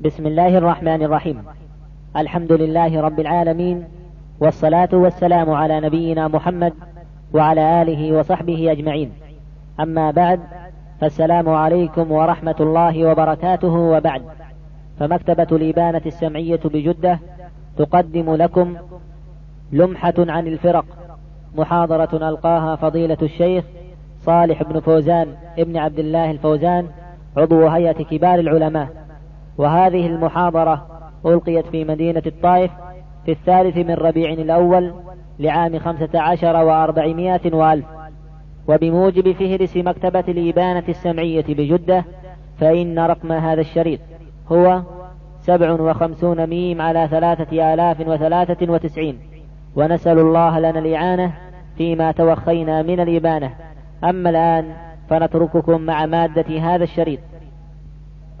بسم الله الرحمن الرحيم. الحمد لله رب العالمين والصلاة والسلام على نبينا محمد وعلى آله وصحبه أجمعين. أما بعد فالسلام عليكم ورحمة الله وبركاته. وبعد فمكتبة الإبانة السمعية بجدة تقدم لكم لمحة عن الفرق محاضرة ألقاها فضيلة الشيخ صالح بن فوزان ابن عبد الله الفوزان عضو هيئة كبار العلماء. وهذه المحاضرة ألقيت في مدينة الطائف في الثالث من ربيع الأول لعام خمسة عشر وأربعمائة وألف. وبموجب فهرس مكتبة الإبانة السمعية بجدة فإن رقم هذا الشريط هو سبع وخمسون ميم على ثلاثة آلاف وثلاثة وتسعين. ونسأل الله لنا الإعانة فيما توخينا من الإبانة. أما الآن فنترككم مع مادة هذا الشريط.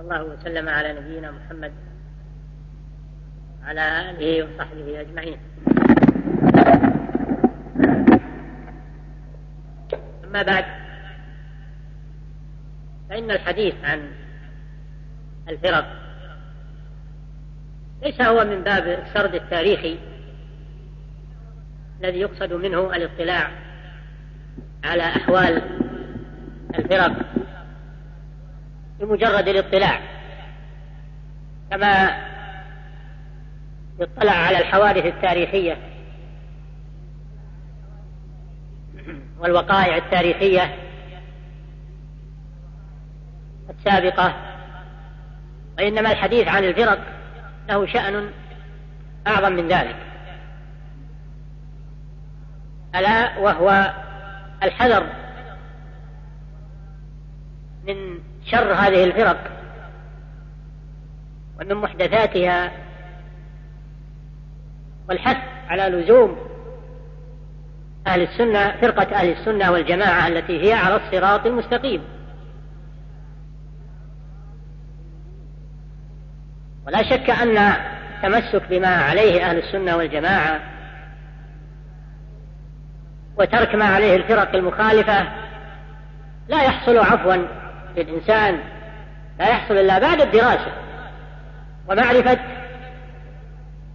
الله وسلم على نبينا محمد وعلى آله وصحبه أجمعين. أما بعد فإن الحديث عن الفرق ليس هو من باب السرد التاريخي الذي يقصد منه الاطلاع على أحوال الفرق. بمجرد الاطلاع كما يطلع على الحوادث التاريخية والوقائع التاريخية السابقة وإنما الحديث عن الفرق له شأن أعظم من ذلك. ألا وهو الحذر من شر هذه الفرق ومن محدثاتها والحث على لزوم أهل السنة فرقة أهل السنة والجماعة التي هي على الصراط المستقيم. ولا شك أن التمسك بما عليه أهل السنة والجماعة وترك ما عليه الفرق المخالفة لا يحصل عفوا للإنسان لا يحصل إلا بعد الدراسة ومعرفة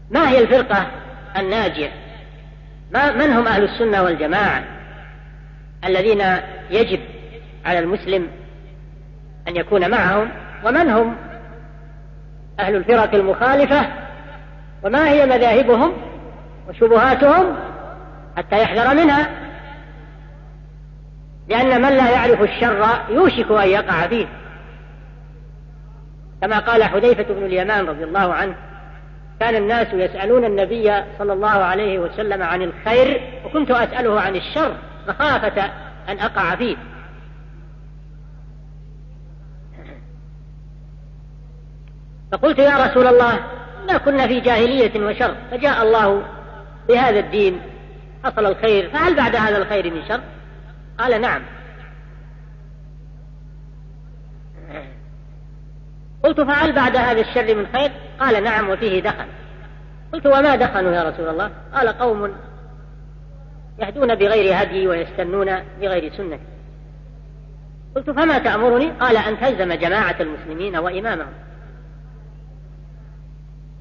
ما هي الفرقة الناجية. ما من هم أهل السنة والجماعة الذين يجب على المسلم أن يكون معهم؟ ومن هم أهل الفرق المخالفة؟ وما هي مذاهبهم وشبهاتهم حتى يحذر منها؟ لأن من لا يعرف الشر يوشك أن يقع فيه. كما قال حذيفة بن اليمان رضي الله عنه كان الناس يسألون النبي صلى الله عليه وسلم عن الخير وكنت أسأله عن الشر مخافة أن أقع فيه. فقلت يا رسول الله ما كنا في جاهلية وشر فجاء الله بهذا الدين حصل الخير فهل بعد هذا الخير من شر؟ قال نعم. قلت فهل بعد هذا الشر من خير؟ قال نعم وفيه دخن قلت وما دخنوا يا رسول الله؟ قال قوم يهدون بغير هدي ويستنون بغير سنة. قلت فما تأمرني؟ قال أن تلزم جماعة المسلمين وإمامهم.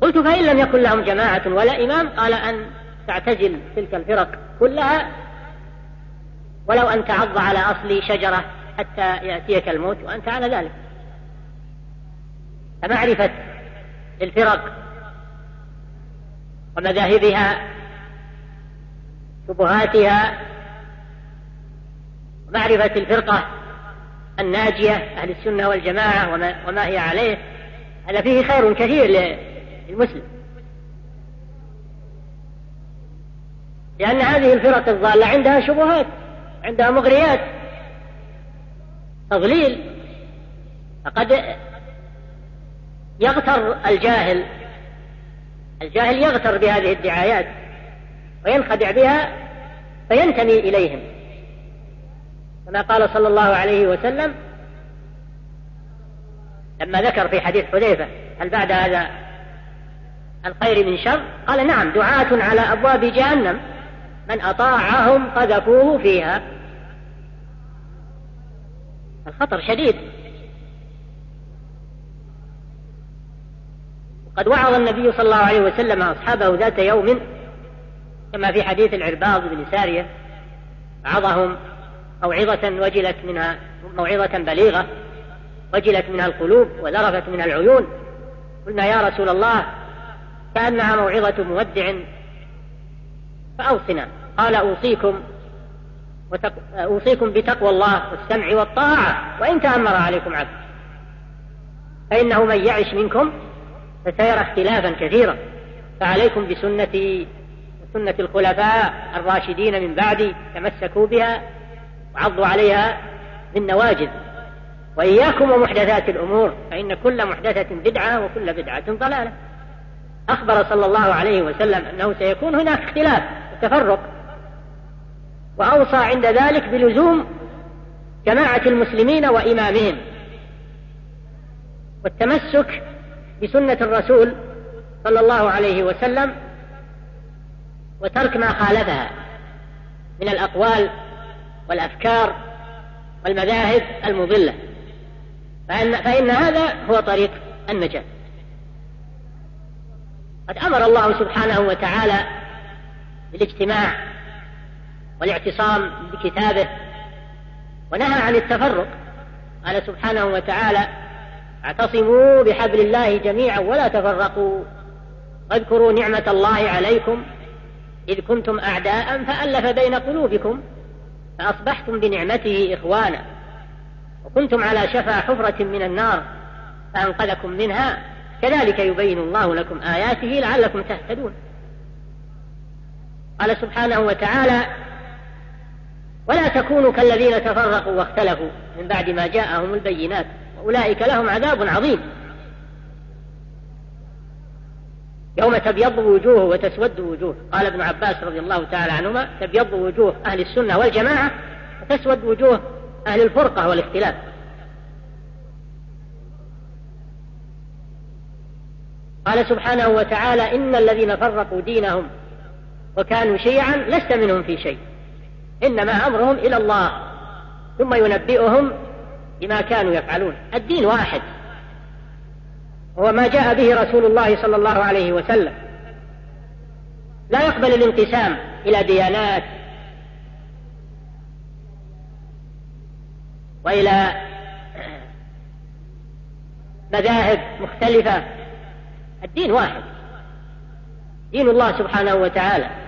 قلت فإن لم يكن لهم جماعة ولا إمام قال أن تعتزل تلك الفرق كلها ولو أن تعض على أصل شجرة حتى يأتيك الموت وأنت على ذلك. فمعرفة الفرق ومذاهبها شبهاتها ومعرفة الفرقة الناجية أهل السنة والجماعة وما, وما هي عليه هذا فيه خير كثير للمسلم. لأن هذه الفرق الضالة عندها شبهات. عندها مغريات. تضليل. فقد يغتر الجاهل. الجاهل يغتر بهذه الدعايات وينخدع بها فينتمي إليهم. كما قال صلى الله عليه وسلم لما ذكر في حديث حذيفة هل بعد هذا الخير من شر؟ قال نعم دعاة على أبواب جهنم. من أطاعهم قذفوه فيها. الخطر شديد قد وعظ النبي صلى الله عليه وسلم أصحابه ذات يوم كما في حديث العرباض بن سارية وعظهم موعظة وجلت منها موعظة بليغة وجلت منها القلوب وذرفت منها العيون قلنا يا رسول الله كأنها موعظة مودع فأوصنا قال أوصيكم. أوصيكم بتقوى الله والسمع والطاعة وإن تأمر عليكم عبد. فإنه من يعش منكم فسيرى اختلافا كثيرا. فعليكم بسنتي وسنة الخلفاء الراشدين من بعدي تمسكوا بها وعضوا عليها بالنواجذ. وإياكم ومحدثات الأمور فإن كل محدثة بدعة وكل بدعة ضلالة. أخبر صلى الله عليه وسلم أنه سيكون هناك اختلاف وتفرق. وأوصى عند ذلك بلزوم جماعة المسلمين وإمامهم. والتمسك بسنة الرسول صلى الله عليه وسلم وترك ما خالفها من الأقوال والأفكار والمذاهب المضلة. فإن, فإن هذا هو طريق النجاة. قد أمر الله سبحانه وتعالى بالاجتماع والاعتصام بكتابه ونهى عن التفرق. قال سبحانه وتعالى اعتصموا بحبل الله جميعا ولا تفرقوا. واذكروا نعمة الله عليكم. إذ كنتم أعداء فألف بين قلوبكم. فأصبحتم بنعمته إخوانا. وكنتم على شفا حفرة من النار فأنقذكم منها. كذلك يبين الله لكم آياته لعلكم تهتدون. قال سبحانه وتعالى ولا تكونوا كالذين تفرقوا واختلفوا من بعد ما جاءهم البينات. وأولئك لهم عذاب عظيم. يوم تبيض وجوه وتسود وجوه. قال ابن عباس رضي الله تعالى عنهما تبيض وجوه أهل السنة والجماعة وتسود وجوه أهل الفرقة والاختلاف. قال سبحانه وتعالى إن الذين فرقوا دينهم وكانوا شيعا لست منهم في شيء. إنما أمرهم إلى الله ثم ينبئهم بما كانوا يفعلون. الدين واحد. هو ما جاء به رسول الله صلى الله عليه وسلم. لا يقبل الانقسام إلى ديانات وإلى مذاهب مختلفة. الدين واحد. دين الله سبحانه وتعالى.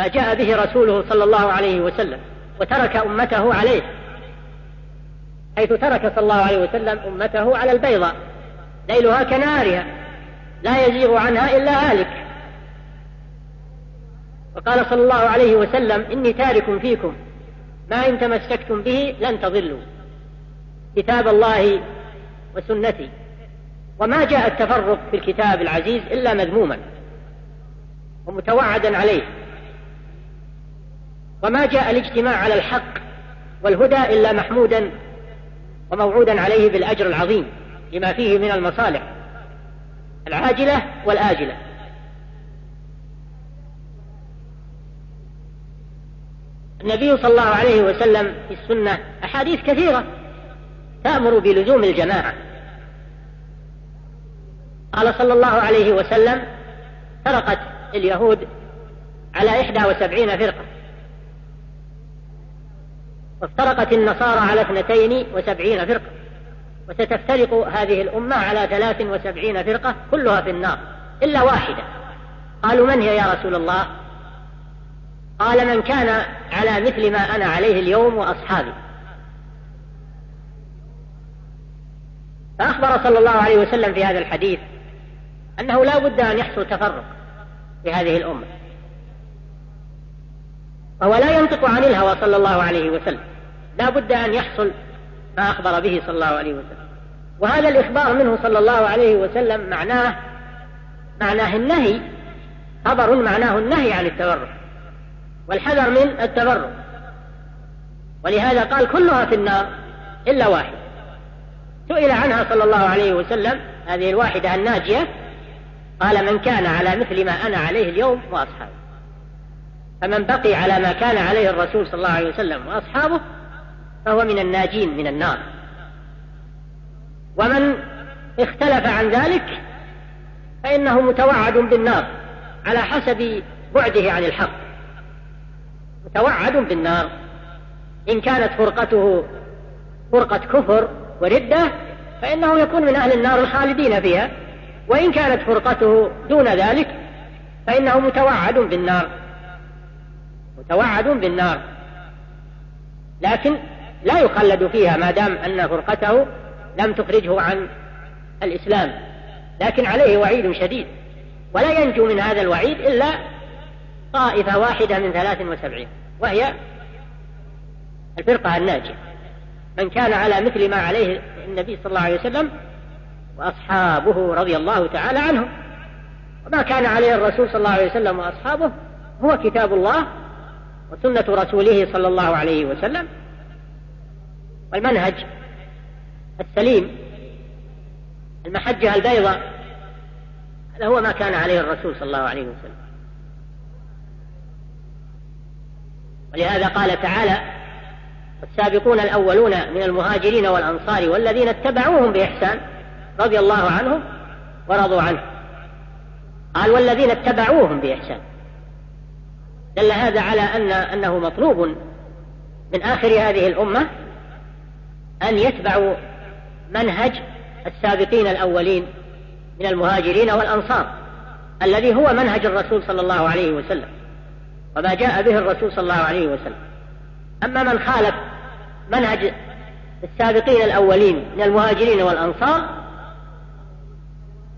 ما جاء به رسوله صلى الله عليه وسلم وترك أمته عليه حيث ترك صلى الله عليه وسلم أمته على البيضاء ليلها كنارها لا يزيغ عنها إلا هالك. وقال صلى الله عليه وسلم إني تارك فيكم ما إن تمسكتم به لن تضلوا كتاب الله وسنتي وما جاء التفرق في الكتاب العزيز إلا مذموما ومتوعدا عليه. وما جاء الاجتماع على الحق والهدى إلا محمودا وموعودا عليه بالأجر العظيم لما فيه من المصالح العاجلة والآجلة. النبي صلى الله عليه وسلم في السنة أحاديث كثيرة تأمر بلزوم الجماعة. قال صلى الله عليه وسلم فرقت اليهود على إحدى وسبعين فرقة. وافترقت النصارى على اثنتين وسبعين فرقة. وستفترق هذه الأمة على ثلاث وسبعين فرقة كلها في النار إلا واحدة. قالوا من هي يا رسول الله؟ قال من كان على مثل ما أنا عليه اليوم وأصحابي. فأخبر صلى الله عليه وسلم في هذا الحديث أنه لا بد أن يحصل تفرق في هذه الأمة. وهو لا ينطق عن الهوى صلى الله عليه وسلم. لا بد أن يحصل ما أخبر به صلى الله عليه وسلم. وهذا الإخبار منه صلى الله عليه وسلم معناه معناه النهي. خبر معناه النهي عن التبرع والحذر من التبرع ولهذا قال كلها في النار إلا واحد. سئل عنها صلى الله عليه وسلم هذه الواحدة الناجية قال من كان على مثل ما أنا عليه اليوم وأصحابه. فمن بقي على ما كان عليه الرسول صلى الله عليه وسلم وأصحابه فهو من الناجين من النار. ومن اختلف عن ذلك فإنه متوعد بالنار على حسب بعده عن الحق. متوعد بالنار. إن كانت فرقته فرقة كفر وردة فإنه يكون من أهل النار الخالدين فيها. وإن كانت فرقته دون ذلك فإنه متوعد بالنار. متوعد بالنار. لكن لا يخلد فيها ما دام أن فرقته لم تخرجه عن الإسلام. لكن عليه وعيد شديد. ولا ينجو من هذا الوعيد إلا طائفة واحدة من ثلاث وسبعين وهي الفرقة الناجية. من كان على مثل ما عليه النبي صلى الله عليه وسلم وأصحابه رضي الله تعالى عنهم. وما كان عليه الرسول صلى الله عليه وسلم وأصحابه هو كتاب الله وسنة رسوله صلى الله عليه وسلم والمنهج السليم المحجة البيضاء هذا هو ما كان عليه الرسول صلى الله عليه وسلم. ولهذا قال تعالى السابقون الأولون من المهاجرين والأنصار والذين اتبعوهم بإحسان رضي الله عنهم ورضوا عنه. قال والذين اتبعوهم بإحسان. دل هذا على أن أنه مطلوب من آخر هذه الأمة أن يتبعوا منهج السابقين الأولين من المهاجرين والأنصار الذي هو منهج الرسول صلى الله عليه وسلم وما جاء به الرسول صلى الله عليه وسلم. أما من خالف منهج السابقين الأولين من المهاجرين والأنصار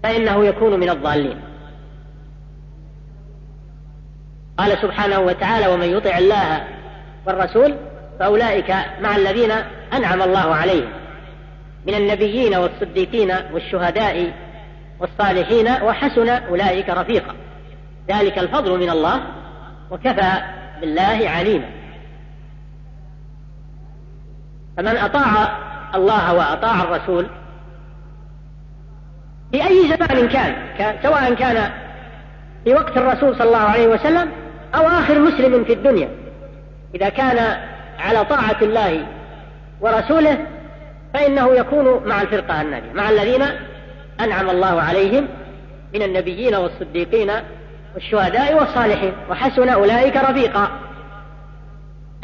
فإنه يكون من الضالين. قال سبحانه وتعالى ومن يطع الله والرسول فأولئك مع الذين أنعم الله عليهم. من النبيين والصديقين والشهداء والصالحين وحسن أولئك رفيقا. ذلك الفضل من الله وكفى بالله عليما. فمن أطاع الله وأطاع الرسول في أي زمان كان سواء كان في وقت الرسول صلى الله عليه وسلم أو آخر مسلم في الدنيا إذا كان على طاعة الله ورسوله فإنه يكون مع الفرقة الناجية مع الذين أنعم الله عليهم من النبيين والصديقين والشهداء والصالحين وحسن أولئك رفيقا.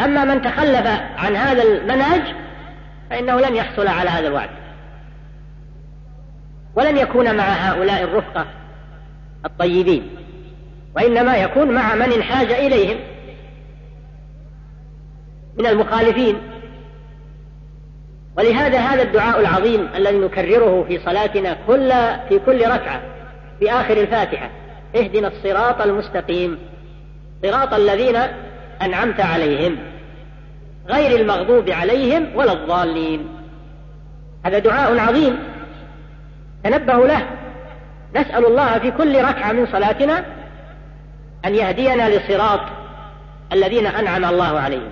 أما من تخلف عن هذا المنهج فإنه لن يحصل على هذا الوعد. ولن يكون مع هؤلاء الرفقة الطيبين. وإنما يكون مع من انحاز إليهم من المخالفين. ولهذا هذا الدعاء العظيم الذي نكرره في صلاتنا كل في كل ركعة في آخر الفاتحة. اهدنا الصراط المستقيم. صراط الذين أنعمت عليهم. غير المغضوب عليهم ولا الضالين. هذا دعاء عظيم. تنبهوا له. نسأل الله في كل ركعة من صلاتنا أن يهدينا لصراط الذين أنعم الله عليهم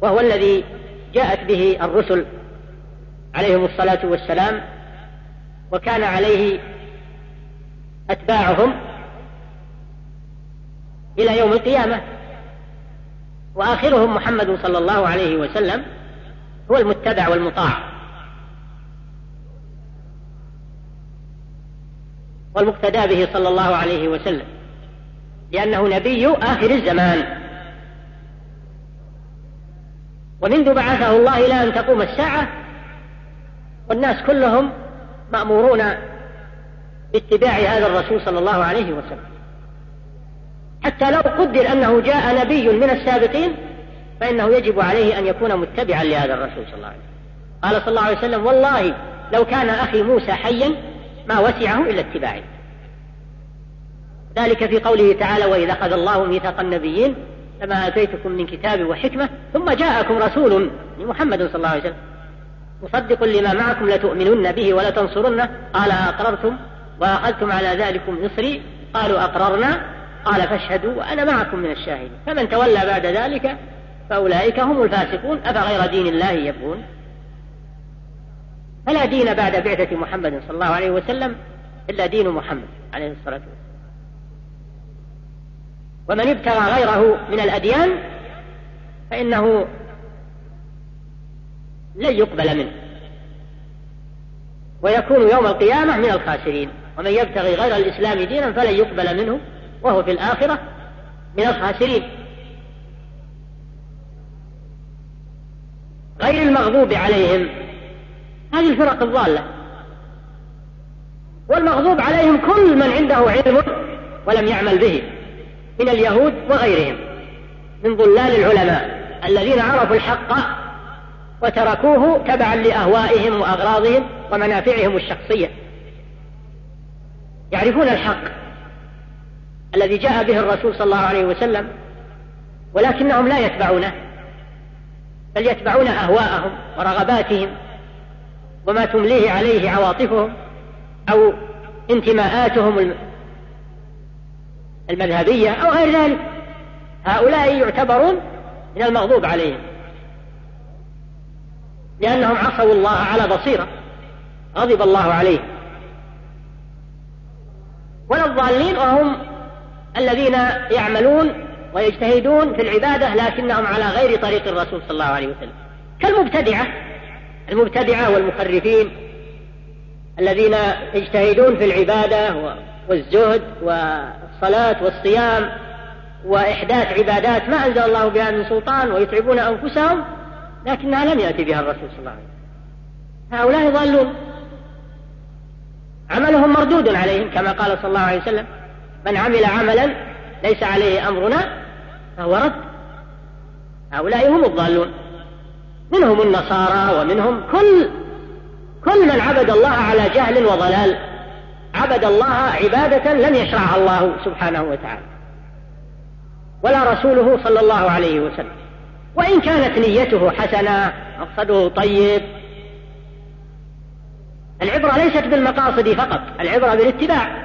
وهو الذي جاءت به الرسل عليهم الصلاة والسلام وكان عليه أتباعهم إلى يوم القيامة. وآخرهم محمد صلى الله عليه وسلم هو المتبع والمطاع. والمقتدى به صلى الله عليه وسلم. لأنه نبي آخر الزمان. ومنذ بعثه الله إلى أن تقوم الساعة والناس كلهم مأمورون باتباع هذا الرسول صلى الله عليه وسلم. حتى لو قدر أنه جاء نبي من السابقين فإنه يجب عليه أن يكون متبعا لهذا الرسول صلى الله عليه وسلم. قال صلى الله عليه وسلم والله لو كان أخي موسى حيا ما وسعه إلا اتباعي. ذلك في قوله تعالى وإذا أخذ الله ميثاق النبيين لما آتيتكم من كتاب وحكمة ثم جاءكم رسول محمد صلى الله عليه وسلم مصدق لما معكم لتؤمنن به ولتنصرنه قال أقررتم وأخذتم على ذلكم مصري قالوا أقررنا قال فاشهدوا وأنا معكم من الشاهدين فمن تولى بعد ذلك فأولئك هم الفاسقون أفغير دين الله يبغون فلا دين بعد بعثة محمد صلى الله عليه وسلم إلا دين محمد عليه الصلاة والسلام ومن ابتغى غيره من الأديان فإنه لن يقبل منه. ويكون يوم القيامة من الخاسرين. ومن يبتغي غير الإسلام دينا فلن يقبل منه وهو في الآخرة من الخاسرين. غير المغضوب عليهم. هذه الفرق الضالة. والمغضوب عليهم كل من عنده علم ولم يعمل به. من اليهود وغيرهم من ضلال العلماء الذين عرفوا الحق وتركوه تبعا لأهوائهم وأغراضهم ومنافعهم الشخصية. يعرفون الحق الذي جاء به الرسول صلى الله عليه وسلم ولكنهم لا يتبعونه بل يتبعون أهواءهم ورغباتهم وما تمليه عليه عواطفهم أو انتماءاتهم المذهبية أو غير ذلك. هؤلاء يعتبرون من المغضوب عليهم. لأنهم عصوا الله على بصيرة غضب الله عليهم ولا الضالين وهم الذين يعملون ويجتهدون في العبادة لكنهم على غير طريق الرسول صلى الله عليه وسلم. كالمبتدعة. المبتدعة والمخرفين الذين يجتهدون في العبادة والزهد والصلاة والصيام وإحداث عبادات ما أنزل الله بها من سلطان ويتعبون أنفسهم لكنها لم يأتي بها الرسول صلى الله عليه وسلم. هؤلاء ضالون عملهم مردود عليهم كما قال صلى الله عليه وسلم. من عمل عملا ليس عليه أمرنا فهو رد. هؤلاء هم الضالون. منهم النصارى ومنهم كل كل من عبد الله على جهل وضلال. عبد الله عبادة لم يشرعها الله سبحانه وتعالى. ولا رسوله صلى الله عليه وسلم. وإن كانت نيته حسنة مقصده طيب. العبرة ليست بالمقاصد فقط العبرة بالاتباع.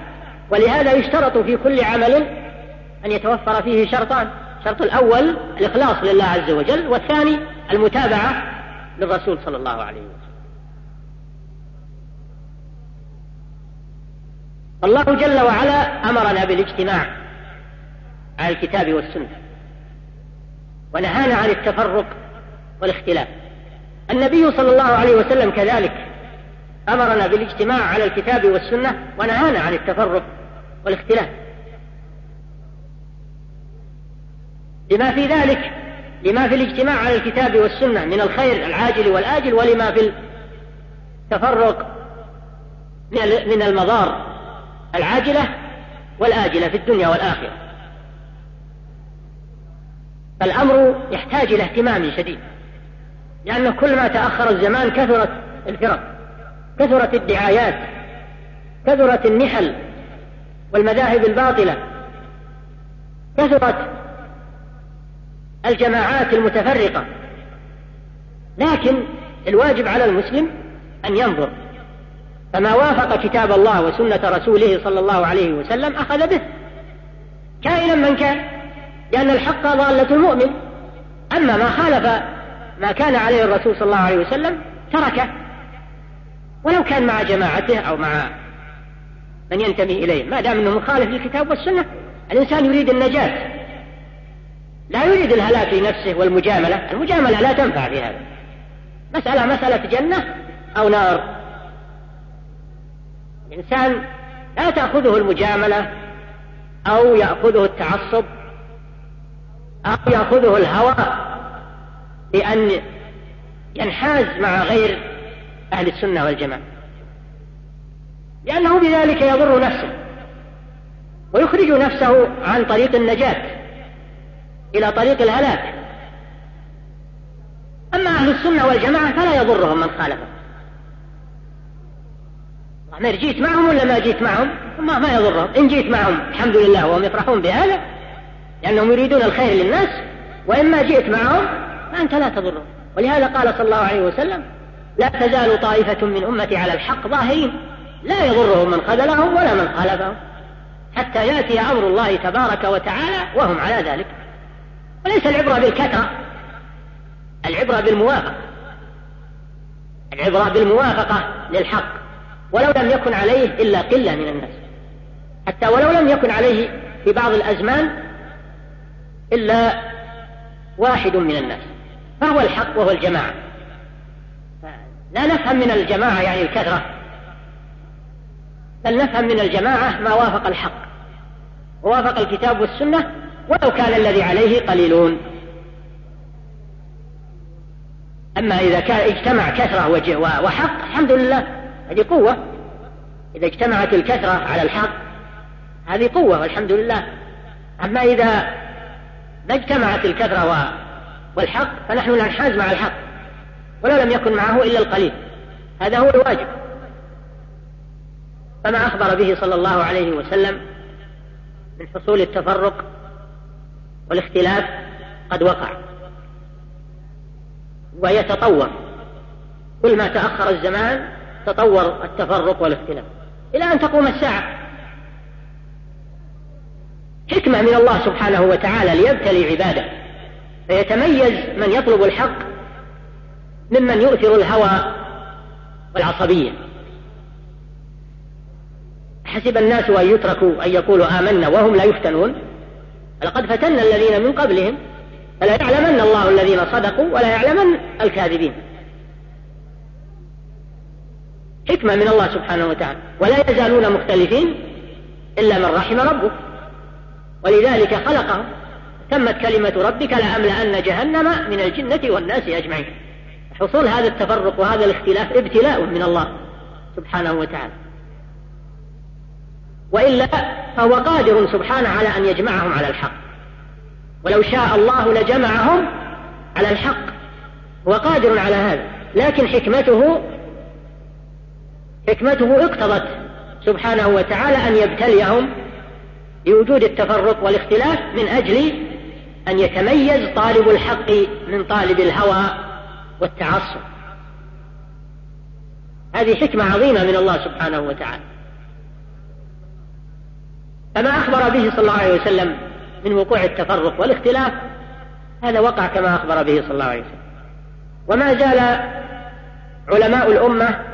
ولهذا يشترط في كل عمل أن يتوفر فيه شرطان. الشرط الأول الإخلاص لله عز وجل والثاني المتابعة للرسول صلى الله عليه وسلم. الله جل وعلا أمرنا بالاجتماع على الكتاب والسنة ونهانا عن التفرق والاختلاف. النبي صلى الله عليه وسلم كذلك أمرنا بالاجتماع على الكتاب والسنة ونهانا عن التفرق والاختلاف. لما في ذلك لما في الاجتماع على الكتاب والسنة من الخير العاجل والآجل ولما في التفرق من المضار العاجلة والآجلة في الدنيا والآخرة. فالأمر يحتاج إلى اهتمام شديد لأنه كل ما تأخر الزمان كثرت الفرق كثرت الدعايات كثرت النحل والمذاهب الباطلة كثرت الجماعات المتفرقة. لكن الواجب على المسلم أن ينظر فما وافق كتاب الله وسنة رسوله صلى الله عليه وسلم أخذ به. كائنا من كان لأن الحق ضالة المؤمن. أما ما خالف ما كان عليه الرسول صلى الله عليه وسلم تركه. ولو كان مع جماعته أو مع من ينتمي إليه ما دام أنه مخالف للكتاب والسنة الإنسان يريد النجاة. لا يريد الهلاك لنفسه والمجاملة. المجاملة لا تنفع في هذا. مسألة مسألة جنة أو نار. الإنسان لا تأخذه المجاملة أو يأخذه التعصب أو يأخذه الهوى بأن ينحاز مع غير أهل السنة والجماعة. لأنه بذلك يضر نفسه ويخرج نفسه عن طريق النجاة إلى طريق الهلاك. أما أهل السنة والجماعة فلا يضرهم من خالفهم. عمر جيت معهم ولا ما جيت معهم؟ ما, ما يضرهم. إن جيت معهم الحمد لله وهم يفرحون بهذا لأنهم يريدون الخير للناس وإما جئت معهم فأنت لا تضرهم. ولهذا قال صلى الله عليه وسلم لا تزال طائفة من أمتي على الحق ظاهرين. لا يضرهم من خذلهم ولا من خالفهم. حتى يأتي أمر الله تبارك وتعالى وهم على ذلك. وليس العبرة بالكثرة العبرة بالموافقة. العبرة بالموافقة للحق. ولو لم يكن عليه إلا قلة من الناس. حتى ولو لم يكن عليه في بعض الأزمان إلا واحد من الناس. فهو الحق وهو الجماعة. لا نفهم من الجماعة يعني الكثرة. بل نفهم من الجماعة ما وافق الحق. ووافق الكتاب والسنة ولو كان الذي عليه قليلون. أما إذا كان اجتمع كثرة وحق الحمد لله هذه قوة. إذا اجتمعت الكثرة على الحق هذه قوة والحمد لله. أما إذا ما اجتمعت الكثرة والحق فنحن ننحاز مع الحق ولو لم يكن معه إلا القليل. هذا هو الواجب. فما أخبر به صلى الله عليه وسلم من حصول التفرق والاختلاف قد وقع. ويتطور. كل ما تأخر الزمان تطور التفرق والاختلاف. إلى أن تقوم الساعة. حكمة من الله سبحانه وتعالى ليبتلي عباده. فيتميز من يطلب الحق ممن يؤثر الهوى والعصبية. حسب الناس أن يتركوا أن يقولوا آمنا وهم لا يفتنون. لقد فتنا الذين من قبلهم. فلا يعلمن الله الذين صدقوا ولا يعلمن الكاذبين. حكمة من الله سبحانه وتعالى. ولا يزالون مختلفين إلا من رحم ربه. ولذلك خلقهم تمت كلمة ربك لأملأن جهنم من الجنة والناس أجمعين. حصول هذا التفرق وهذا الاختلاف ابتلاء من الله سبحانه وتعالى. وإلا فهو قادر سبحانه على أن يجمعهم على الحق. ولو شاء الله لجمعهم على الحق. هو قادر على هذا. لكن حكمته حكمته اقتضت سبحانه وتعالى أن يبتليهم بوجود التفرق والاختلاف من أجل أن يتميز طالب الحق من طالب الهوى والتعصب. هذه حكمة عظيمة من الله سبحانه وتعالى. فما أخبر به صلى الله عليه وسلم من وقوع التفرق والاختلاف هذا وقع كما أخبر به صلى الله عليه وسلم. وما زال علماء الأمة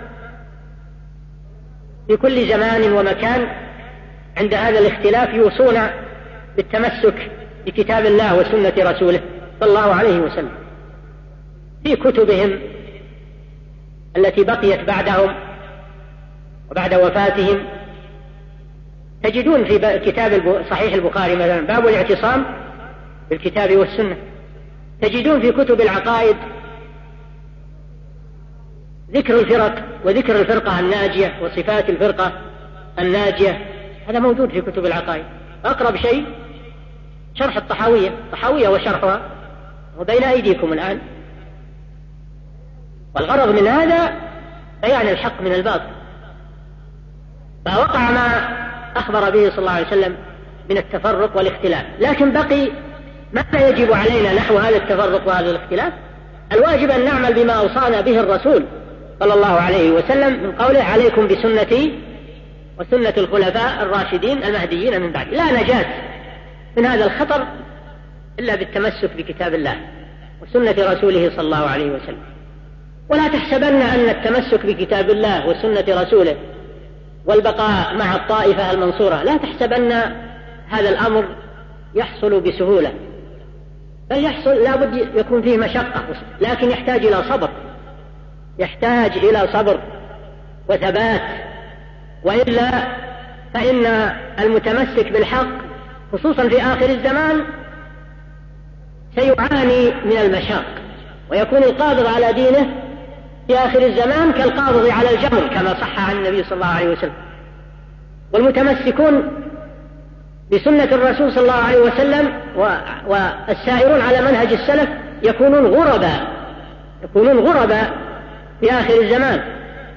في كل زمان ومكان عند هذا الاختلاف يوصون بالتمسك بكتاب الله وسنة رسوله صلى الله عليه وسلم. في كتبهم التي بقيت بعدهم وبعد وفاتهم تجدون في كتاب صحيح البخاري مثلا باب الاعتصام بالكتاب والسنة. تجدون في كتب العقائد ذكر الفرق وذكر الفرقة الناجية وصفات الفرقة الناجية. هذا موجود في كتب العقائد. أقرب شيء شرح الطحاوية. الطحاوية وشرحها. وبين أيديكم الآن. والغرض من هذا بيان الحق من الباطل. فوقع ما أخبر به صلى الله عليه وسلم من التفرق والاختلاف. لكن بقي ماذا يجب علينا نحو هذا التفرق وهذا الاختلاف. الواجب أن نعمل بما أوصانا به الرسول. صلى الله عليه وسلم من قوله عليكم بسنتي وسنة الخلفاء الراشدين المهديين من بعد. لا نجاة من هذا الخطر إلا بالتمسك بكتاب الله وسنة رسوله صلى الله عليه وسلم. ولا تحسبن أن التمسك بكتاب الله وسنة رسوله والبقاء مع الطائفة المنصورة لا تحسبن هذا الأمر يحصل بسهولة. بل يحصل لابد يكون فيه مشقة لكن يحتاج إلى صبر. يحتاج إلى صبر وثبات وإلا فإن المتمسك بالحق خصوصا في آخر الزمان سيعاني من المشاق ويكون القادر على دينه في آخر الزمان كالقابض على الجمر كما صح عن النبي صلى الله عليه وسلم. والمتمسكون بسنة الرسول صلى الله عليه وسلم والسائرون على منهج السلف يكونون غرباء يكونون غرباء في آخر الزمان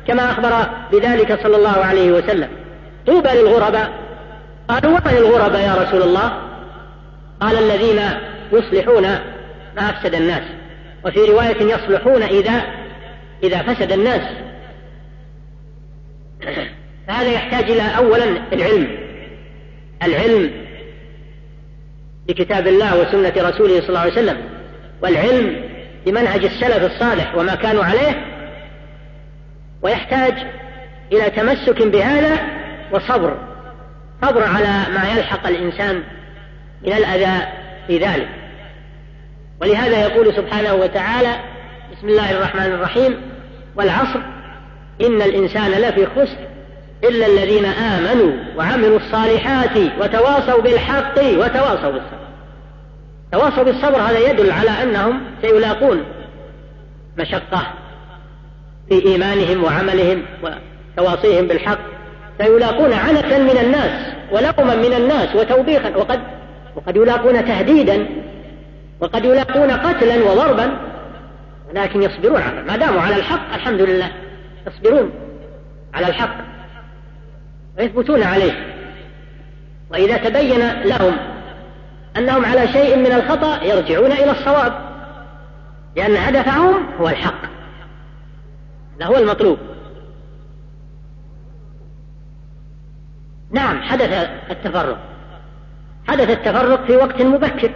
كما أخبر بذلك صلى الله عليه وسلم. طوبى للغرباء. قالوا ومن الغرباء يا رسول الله؟ قال الذين يصلحون ما أفسد الناس وفي رواية يصلحون إذا إذا فسد الناس. فهذا يحتاج إلى أولا العلم. العلم بكتاب الله وسنة رسوله صلى الله عليه وسلم والعلم بمنهج السلف الصالح وما كانوا عليه ويحتاج إلى تمسك بهذا وصبر. صبر على ما يلحق الإنسان من الأذى في ذلك. ولهذا يقول سبحانه وتعالى بسم الله الرحمن الرحيم. والعصر إن الإنسان لفي خسر إلا الذين آمنوا وعملوا الصالحات وتواصوا بالحق وتواصوا بالصبر. تواصوا بالصبر هذا يدل على أنهم سيلاقون مشقة في إيمانهم وعملهم وتواصيهم بالحق سيلاقون عنة من الناس ولقما من الناس وتوبيخا وقد وقد يلاقون تهديدا وقد يلاقون قتلا وضربا ولكن يصبرون ما داموا على الحق الحمد لله يصبرون على الحق ويثبتون عليه. وإذا تبين لهم أنهم على شيء من الخطأ يرجعون إلى الصواب لأن هدفهم هو الحق. هذا هو المطلوب. نعم حدث التفرق. حدث التفرق في وقت مبكر.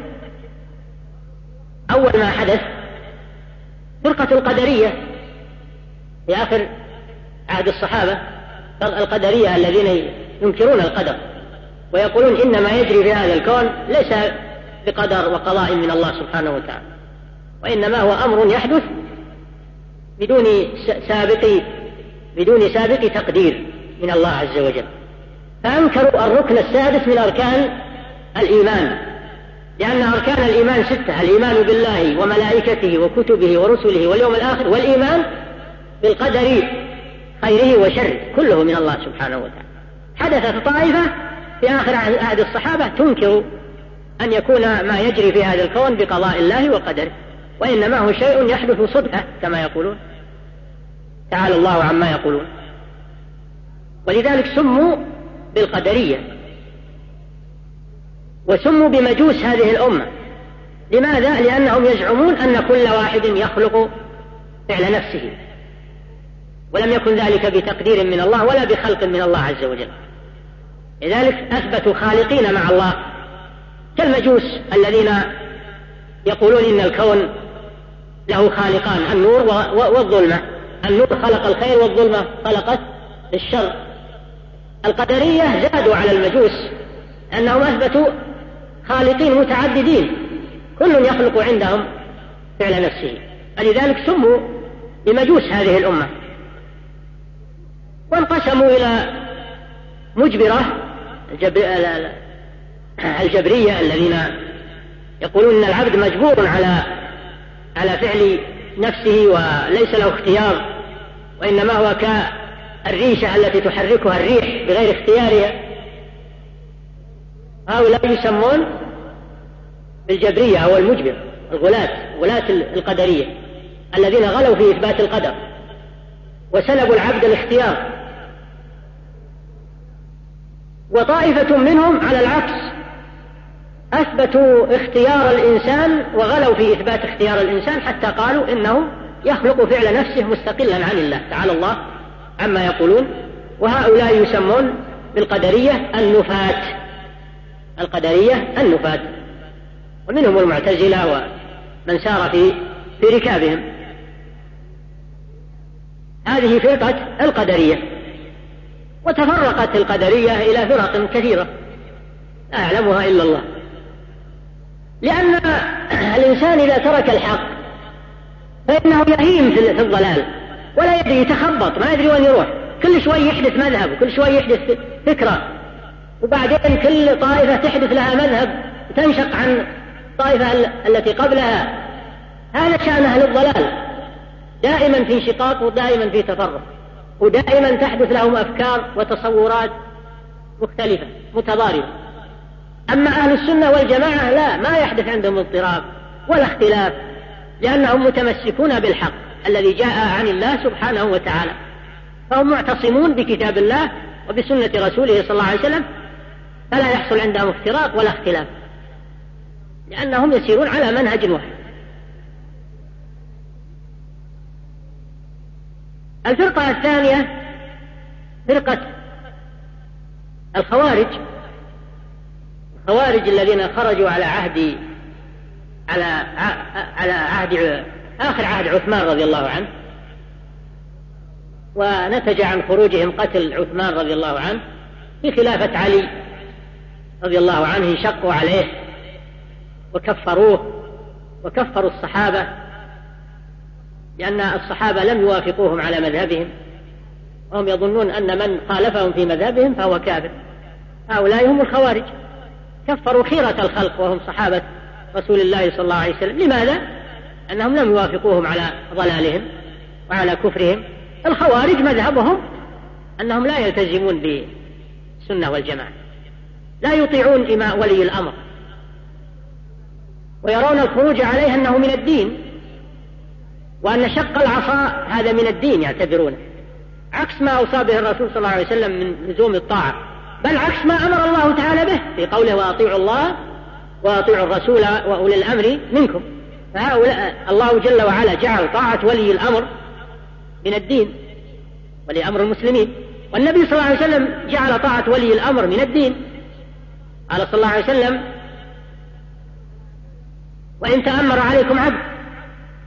أول ما حدث فرقة القدرية في آخر عهد الصحابة القدرية الذين ينكرون القدر ويقولون إن ما يجري في هذا الكون ليس بقدر وقضاء من الله سبحانه وتعالى وإنما هو أمر يحدث بدون سابق بدون سابق تقدير من الله عز وجل. فأنكروا الركن السادس من أركان الإيمان. لأن أركان الإيمان ستة الإيمان بالله وملائكته وكتبه ورسله واليوم الآخر والإيمان بالقدر خيره وشره كله من الله سبحانه وتعالى. حدثت طائفة في آخر عهد الصحابة تنكر أن يكون ما يجري في هذا الكون بقضاء الله وقدره. وإنما هو شيء يحدث صدفة كما يقولون. تعالى الله عما يقولون. ولذلك سموا بالقدرية. وسموا بمجوس هذه الأمة. لماذا؟ لأنهم يزعمون أن كل واحد يخلق فعل نفسه. ولم يكن ذلك بتقدير من الله ولا بخلق من الله عز وجل. لذلك أثبتوا خالقين مع الله كالمجوس الذين يقولون إن الكون له خالقان النور والظلمة. النور خلق الخير والظلمة خلقت الشر القدرية زادوا على المجوس أنهم أثبتوا خالقين متعددين. كل يخلق عندهم فعل نفسه. فلذلك سموا بمجوس هذه الأمة. وانقسموا إلى مجبرة الجبرية الذين يقولون أن العبد مجبور على على فعل نفسه وليس له اختيار وإنما هو كالريشة التي تحركها الريح بغير اختيارها. هؤلاء يسمون بالجبرية أو المجبر الغلاة غلاة القدرية الذين غلوا في إثبات القدر وسلبوا العبد الاختيار. وطائفة منهم على العكس أثبتوا اختيار الإنسان وغلوا في إثبات اختيار الإنسان حتى قالوا إنه يخلق فعل نفسه مستقلا عن الله. تعالى الله عما يقولون. وهؤلاء يسمون بالقدرية النفاة. القدرية النفاة. ومنهم المعتزلة ومن سار في في ركابهم. هذه فرقة القدرية. وتفرقت القدرية إلى فرق كثيرة. لا يعلمها إلا الله. لأن الإنسان إذا ترك الحق فإنه يهيم في الضلال ولا يدري يتخبط ما يدري وين يروح. كل شوي يحدث مذهب وكل شوي يحدث فكرة. وبعدين كل طائفة تحدث لها مذهب تنشق عن الطائفة التي قبلها. هذا شأن أهل الضلال. دائما في انشقاق ودائما في تفرق. ودائما تحدث لهم أفكار وتصورات مختلفة متضاربة. أما أهل السنة والجماعة لا ما يحدث عندهم اضطراب ولا اختلاف لأنهم متمسكون بالحق الذي جاء عن الله سبحانه وتعالى. فهم معتصمون بكتاب الله وبسنة رسوله صلى الله عليه وسلم فلا يحصل عندهم افتراق ولا اختلاف لأنهم يسيرون على منهج واحد. الفرقة الثانية فرقة الخوارج. الخوارج الذين خرجوا على عهد على على عهد آخر عهد عثمان رضي الله عنه ونتج عن خروجهم قتل عثمان رضي الله عنه في خلافة علي رضي الله عنه شقوا عليه وكفروه وكفروا الصحابة لأن الصحابة لم يوافقوهم على مذهبهم وهم يظنون أن من خالفهم في مذهبهم فهو كافر. هؤلاء هم الخوارج. كفروا خيرة الخلق وهم صحابة رسول الله صلى الله عليه وسلم. لماذا؟ أنهم لم يوافقوهم على ضلالهم وعلى كفرهم. الخوارج مذهبهم أنهم لا يلتزمون بالسنة والجماعة. لا يطيعون إماء ولي الأمر. ويرون الخروج عليه أنه من الدين. وأن شق العصا هذا من الدين يعتبرونه. عكس ما أوصى به الرسول صلى الله عليه وسلم من لزوم الطاعة. بل عكس ما أمر الله تعالى به في قوله وأطيعوا الله وأطيعوا الرسول وأولي الأمر منكم. فهؤلاء الله جل وعلا جعل طاعة ولي الأمر من الدين ولي أمر المسلمين. والنبي صلى الله عليه وسلم جعل طاعة ولي الأمر من الدين. قال صلى الله عليه وسلم وإن تأمر عليكم عبد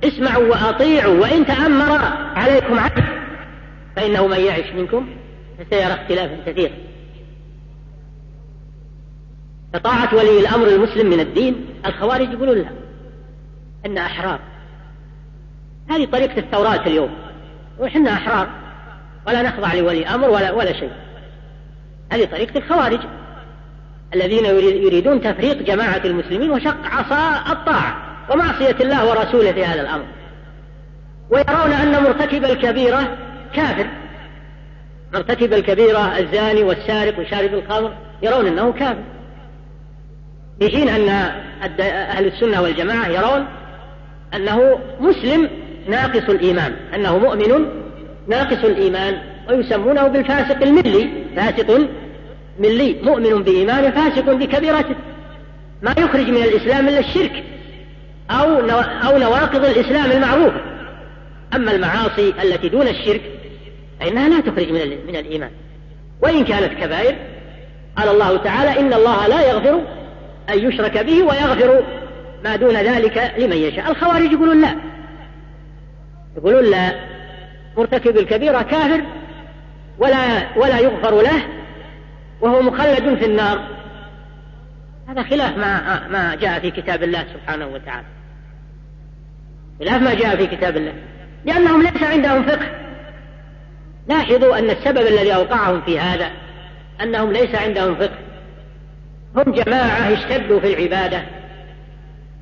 اسمعوا وأطيعوا وإن تأمر عليكم عبد فإنه من يعش منكم. فسيرى اختلافا كثيرا. فطاعة ولي الأمر المسلم من الدين الخوارج يقولون لا إن أحرار. هذه طريقة التوراة اليوم. وإحنا أحرار. ولا نخضع لولي أمر ولا, ولا شيء. هذه طريقة الخوارج. الذين يريدون تفريق جماعة المسلمين وشق عصا الطاعة ومعصية الله ورسوله في هذا الأمر. ويرون أن مرتكب الكبيرة كافر. مرتكب الكبيرة الزاني والسارق وشارب الخمر يرون أنه كافر. في حين أن أهل السنة والجماعة يرون أنه مسلم ناقص الإيمان أنه مؤمن ناقص الإيمان ويسمونه بالفاسق الملي فاسق ملي مؤمن بإيمانه فاسق بكبيرته. ما يخرج من الإسلام إلا الشرك أو أو نواقض الإسلام المعروفة. أما المعاصي التي دون الشرك فإنها لا تخرج من من الإيمان. وإن كانت كبائر قال الله تعالى إن الله لا يغفر أن يشرك به ويغفر ما دون ذلك لمن يشاء. الخوارج يقولون لا. يقولون لا. مرتكب الكبيرة كافر ولا ولا يغفر له وهو مخلد في النار. هذا خلاف ما ما جاء في كتاب الله سبحانه وتعالى. خلاف ما جاء في كتاب الله. لأنهم ليس عندهم فقه. لاحظوا أن السبب الذي أوقعهم في هذا أنهم ليس عندهم فقه. هم جماعة اشتدوا في العبادة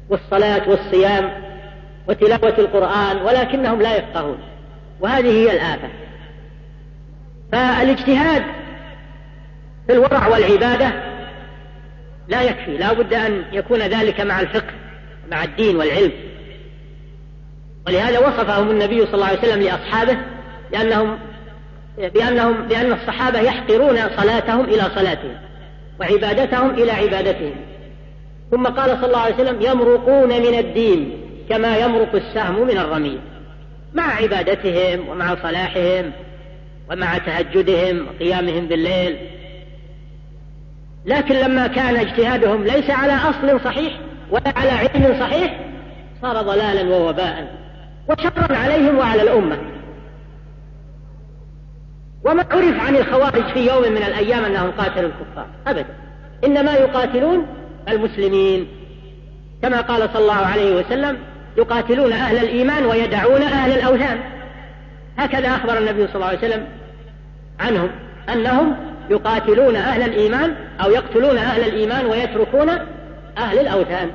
والصلاة والصيام وتلاوة القرآن ولكنهم لا يفقهون وهذه هي الآفة. فالاجتهاد في الورع والعبادة لا يكفي لا بد أن يكون ذلك مع الفقه مع الدين والعلم. ولهذا وصفهم النبي صلى الله عليه وسلم لأصحابه لأنهم بأنهم بأن الصحابة يحقرون صلاتهم إلى صلاتهم. وعبادتهم إلى عبادتهم. ثم قال صلى الله عليه وسلم يمرقون من الدين كما يمرق السهم من الرمية مع عبادتهم ومع صلاحهم ومع تهجدهم وقيامهم بالليل. لكن لما كان اجتهادهم ليس على أصل صحيح ولا على علم صحيح صار ضلالا ووباء. وشرا عليهم وعلى الأمة. وما عرف عن الخوارج في يوم من الأيام أنهم قاتلوا الكفار. أبدا. إنما يقاتلون المسلمين. كما قال صلى الله عليه وسلم يقاتلون أهل الإيمان ويدعون أهل الأوثان هكذا أخبر النبي صلى الله عليه وسلم عنهم أنهم يقاتلون أهل الإيمان أو يقتلون أهل الإيمان ويتركون أهل الأوثان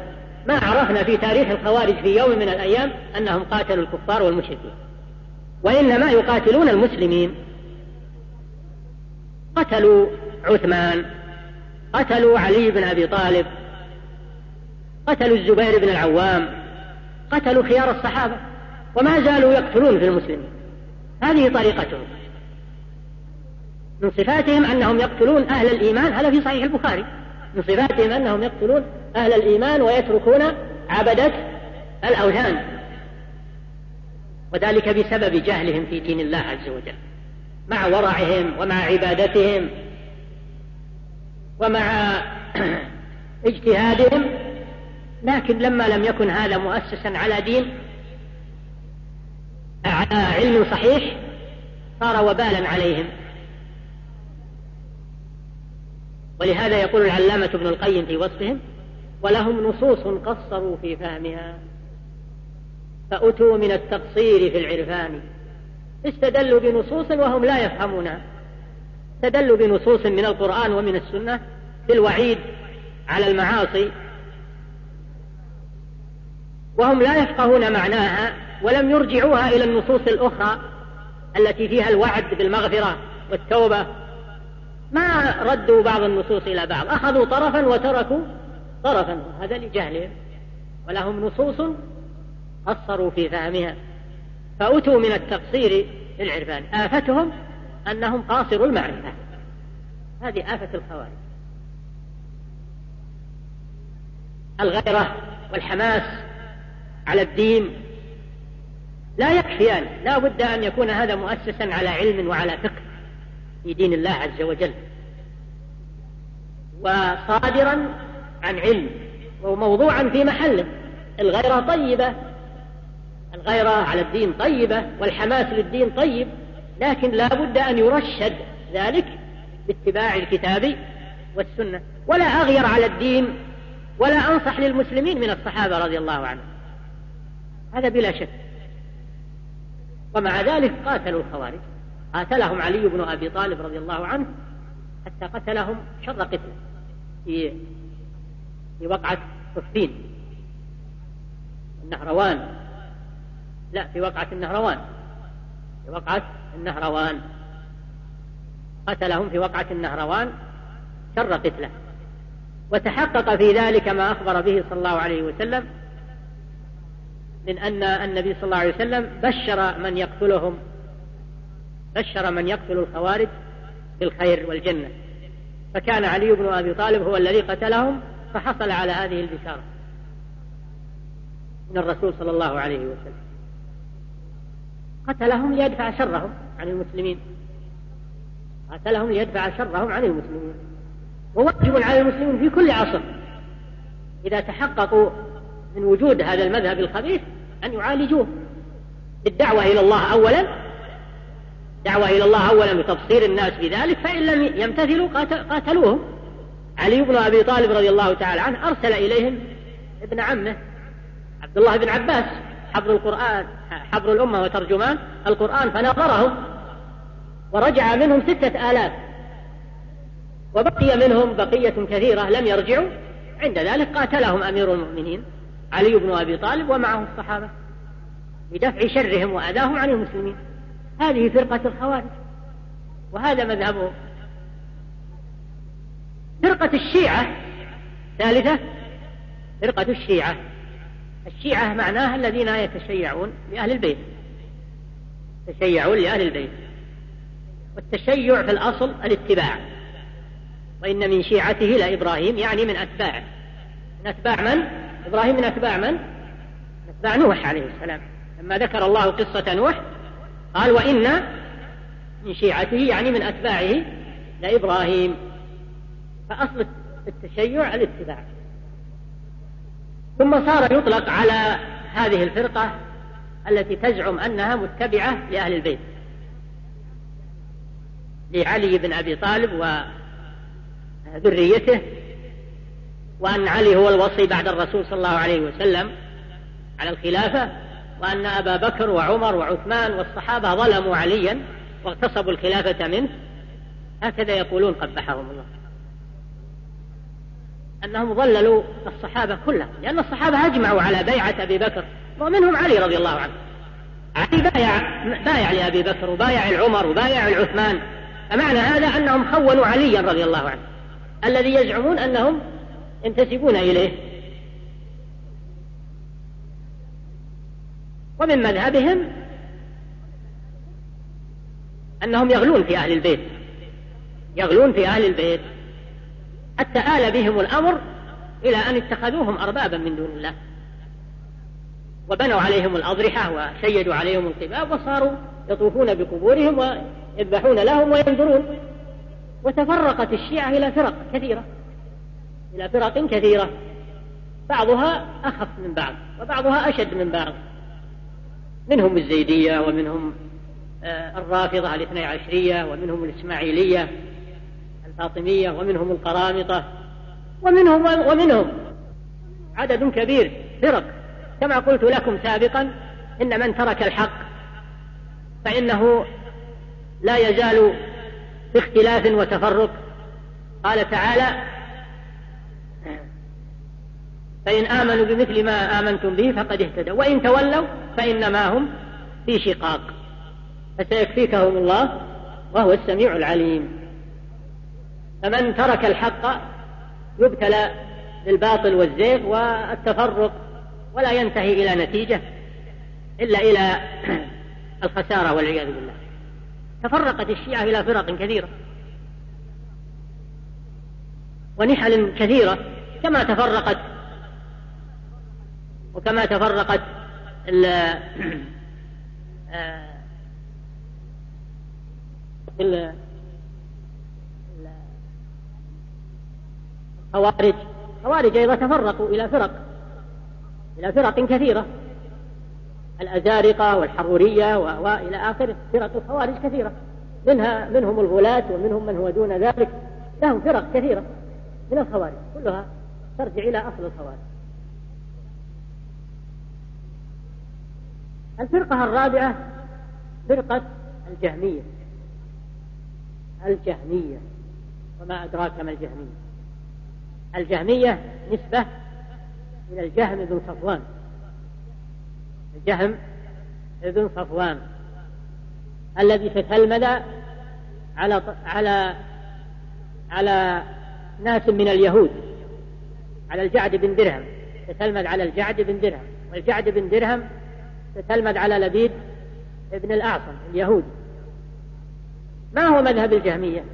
ما عرفنا في تاريخ الخوارج في يوم من الأيام أنهم قاتلوا الكفار والمشركين. وإنما يقاتلون المسلمين. قتلوا عثمان قتلوا علي بن أبي طالب قتلوا الزبير بن العوام قتلوا خيار الصحابة وما زالوا يقتلون في المسلمين. هذه طريقتهم. من صفاتهم أنهم يقتلون أهل الإيمان هذا في صحيح البخاري. من صفاتهم أنهم يقتلون أهل الإيمان ويتركون عبدة الأوثان. وذلك بسبب جهلهم في دين الله عز وجل. مع ورعهم ومع عبادتهم ومع اجتهادهم لكن لما لم يكن هذا مؤسسا على دين على علم صحيح صار وبالا عليهم. ولهذا يقول العلامة ابن القيم في وصفهم ولهم نصوص قصروا في فهمها فأتوا من التقصير في العرفان. استدلوا بنصوص وهم لا يفهمونها استدلوا بنصوص من القرآن ومن السنة بالوعيد على المعاصي. وهم لا يفقهون معناها ولم يرجعوها إلى النصوص الأخرى التي فيها الوعد بالمغفرة والتوبة. ما ردوا بعض النصوص إلى بعض؟ أخذوا طرفا وتركوا طرفا. هذا لجهلهم. ولهم نصوص قصروا في فهمها. فأتوا من التقصير العرفان آفتهم أنهم قاصروا المعرفة. هذه آفة الخوارج. الغيرة والحماس على الدين لا يكفيان. لا بد أن يكون هذا مؤسسا على علم وعلى فقه في دين الله عز وجل. وصادرا عن علم وموضوعا في محله الغيرة طيبة الغيرة على الدين طيبة والحماس للدين طيب لكن لا بد أن يرشد ذلك باتباع الكتاب والسنة. ولا أغير على الدين ولا أنصح للمسلمين من الصحابة رضي الله عنهم. هذا بلا شك. ومع ذلك قاتلوا الخوارج. قاتلهم علي بن أبي طالب رضي الله عنه حتى قتلهم شر قتل في في وقعة صفين النهروان. لا في وقعة النهروان. في وقعة النهروان. قتلهم في وقعة النهروان شر قتله. وتحقق في ذلك ما أخبر به صلى الله عليه وسلم من أن النبي صلى الله عليه وسلم بشر من يقتلهم بشر من يقتل الخوارج بالخير والجنة. فكان علي بن أبي طالب هو الذي قتلهم فحصل على هذه البشارة من الرسول صلى الله عليه وسلم. قتلهم ليدفع شرهم عن المسلمين. قتلهم ليدفع شرهم عن المسلمين. وواجب على المسلمين في كل عصر إذا تحققوا من وجود هذا المذهب الخبيث أن يعالجوه. بالدعوة إلى الله أولا. دعوة إلى الله أولا بتبصير الناس بذلك. فإن لم يمتثلوا قاتلوهم. علي بن أبي طالب رضي الله تعالى عنه أرسل إليهم ابن عمه عبد الله بن عباس. حبر القرآن حبر الأمة وترجمان القرآن فناظرهم ورجع منهم ستة آلاف. وبقي منهم بقية كثيرة لم يرجعوا. عند ذلك قاتلهم أمير المؤمنين علي بن أبي طالب ومعه الصحابة بدفع شرهم وأذاهم عن المسلمين. هذه فرقة الخوارج وهذا مذهبهم فرقة الشيعة. ثالثة فرقة الشيعة. الشيعة معناها الذين يتشيعون لأهل البيت. يتشيعون لأهل البيت. والتشيع في الأصل الاتباع. وإن من شيعته لإبراهيم يعني من أتباعه من أتباع من؟ إبراهيم من أتباع من؟ من أتباع نوح عليه السلام. لما ذكر الله قصة نوح قال وإن من شيعته يعني من أتباعه لإبراهيم فأصل التشيع الاتباع. ثم صار يطلق على هذه الفرقة التي تزعم أنها متبعة لأهل البيت. لعلي بن أبي طالب وذريته وأن علي هو الوصي بعد الرسول صلى الله عليه وسلم على الخلافة وأن أبا بكر وعمر وعثمان والصحابة ظلموا عليا واغتصبوا الخلافة منه. هكذا يقولون قبحهم الله. أنهم ضللوا الصحابة كلهم لأن الصحابة أجمعوا على بيعة أبي بكر ومنهم علي رضي الله عنه. علي بايع بايع لأبي بكر وبايع العمر وبايع العثمان فمعنى هذا أنهم خونوا عليا رضي الله عنه. الذي يزعمون أنهم ينتسبون إليه. ومن مذهبهم أنهم يغلون في أهل البيت. يغلون في أهل البيت. حتى آل بهم الأمر إلى أن اتخذوهم أربابا من دون الله. وبنوا عليهم الأضرحة وشيدوا عليهم القباب وصاروا يطوفون بقبورهم ويذبحون لهم وينذرون. وتفرقت الشيعة إلى فرق كثيرة إلى فرق كثيرة. بعضها أخف من بعض وبعضها أشد من بعض. منهم الزيدية ومنهم آه، الرافضة الاثني عشرية ومنهم الإسماعيلية. الفاطمية ومنهم القرامطة ومنهم ومنهم عدد كبير فرق. كما قلت لكم سابقا إن من ترك الحق فإنه لا يزال في اختلاف وتفرق. قال تعالى فإن آمنوا بمثل ما آمنتم به فقد اهتدوا وإن تولوا فإنما هم في شقاق. فسيكفيكهم الله وهو السميع العليم. فمن ترك الحق يبتلى بالباطل والزيغ والتفرق ولا ينتهي إلى نتيجة إلا إلى الخسارة والعياذ بالله. تفرقت الشيعة إلى فرق كثيرة ونحل كثيرة كما تفرقت وكما تفرقت آه، الخوارج. الخوارج أيضا تفرقوا إلى فرق إلى فرق كثيرة. الأزارقة والحرورية وإلى آخره فرق الخوارج كثيرة. منها منهم الغلاة ومنهم من هو دون ذلك. لهم فرق كثيرة من الخوارج. كلها ترجع إلى أصل الخوارج. الفرقة الرابعة فرقة الجهمية. الجهمية. وما أدراك ما الجهمية؟ الجهمية نسبة إلى الجهم بن صفوان. الجهم بن صفوان الذي تتلمذ على على على ناس من اليهود على الجعد بن درهم. تتلمذ على الجعد بن درهم. والجعد بن درهم تتلمذ على لبيد ابن الأعصم اليهودي ما هو مذهب الجهمية؟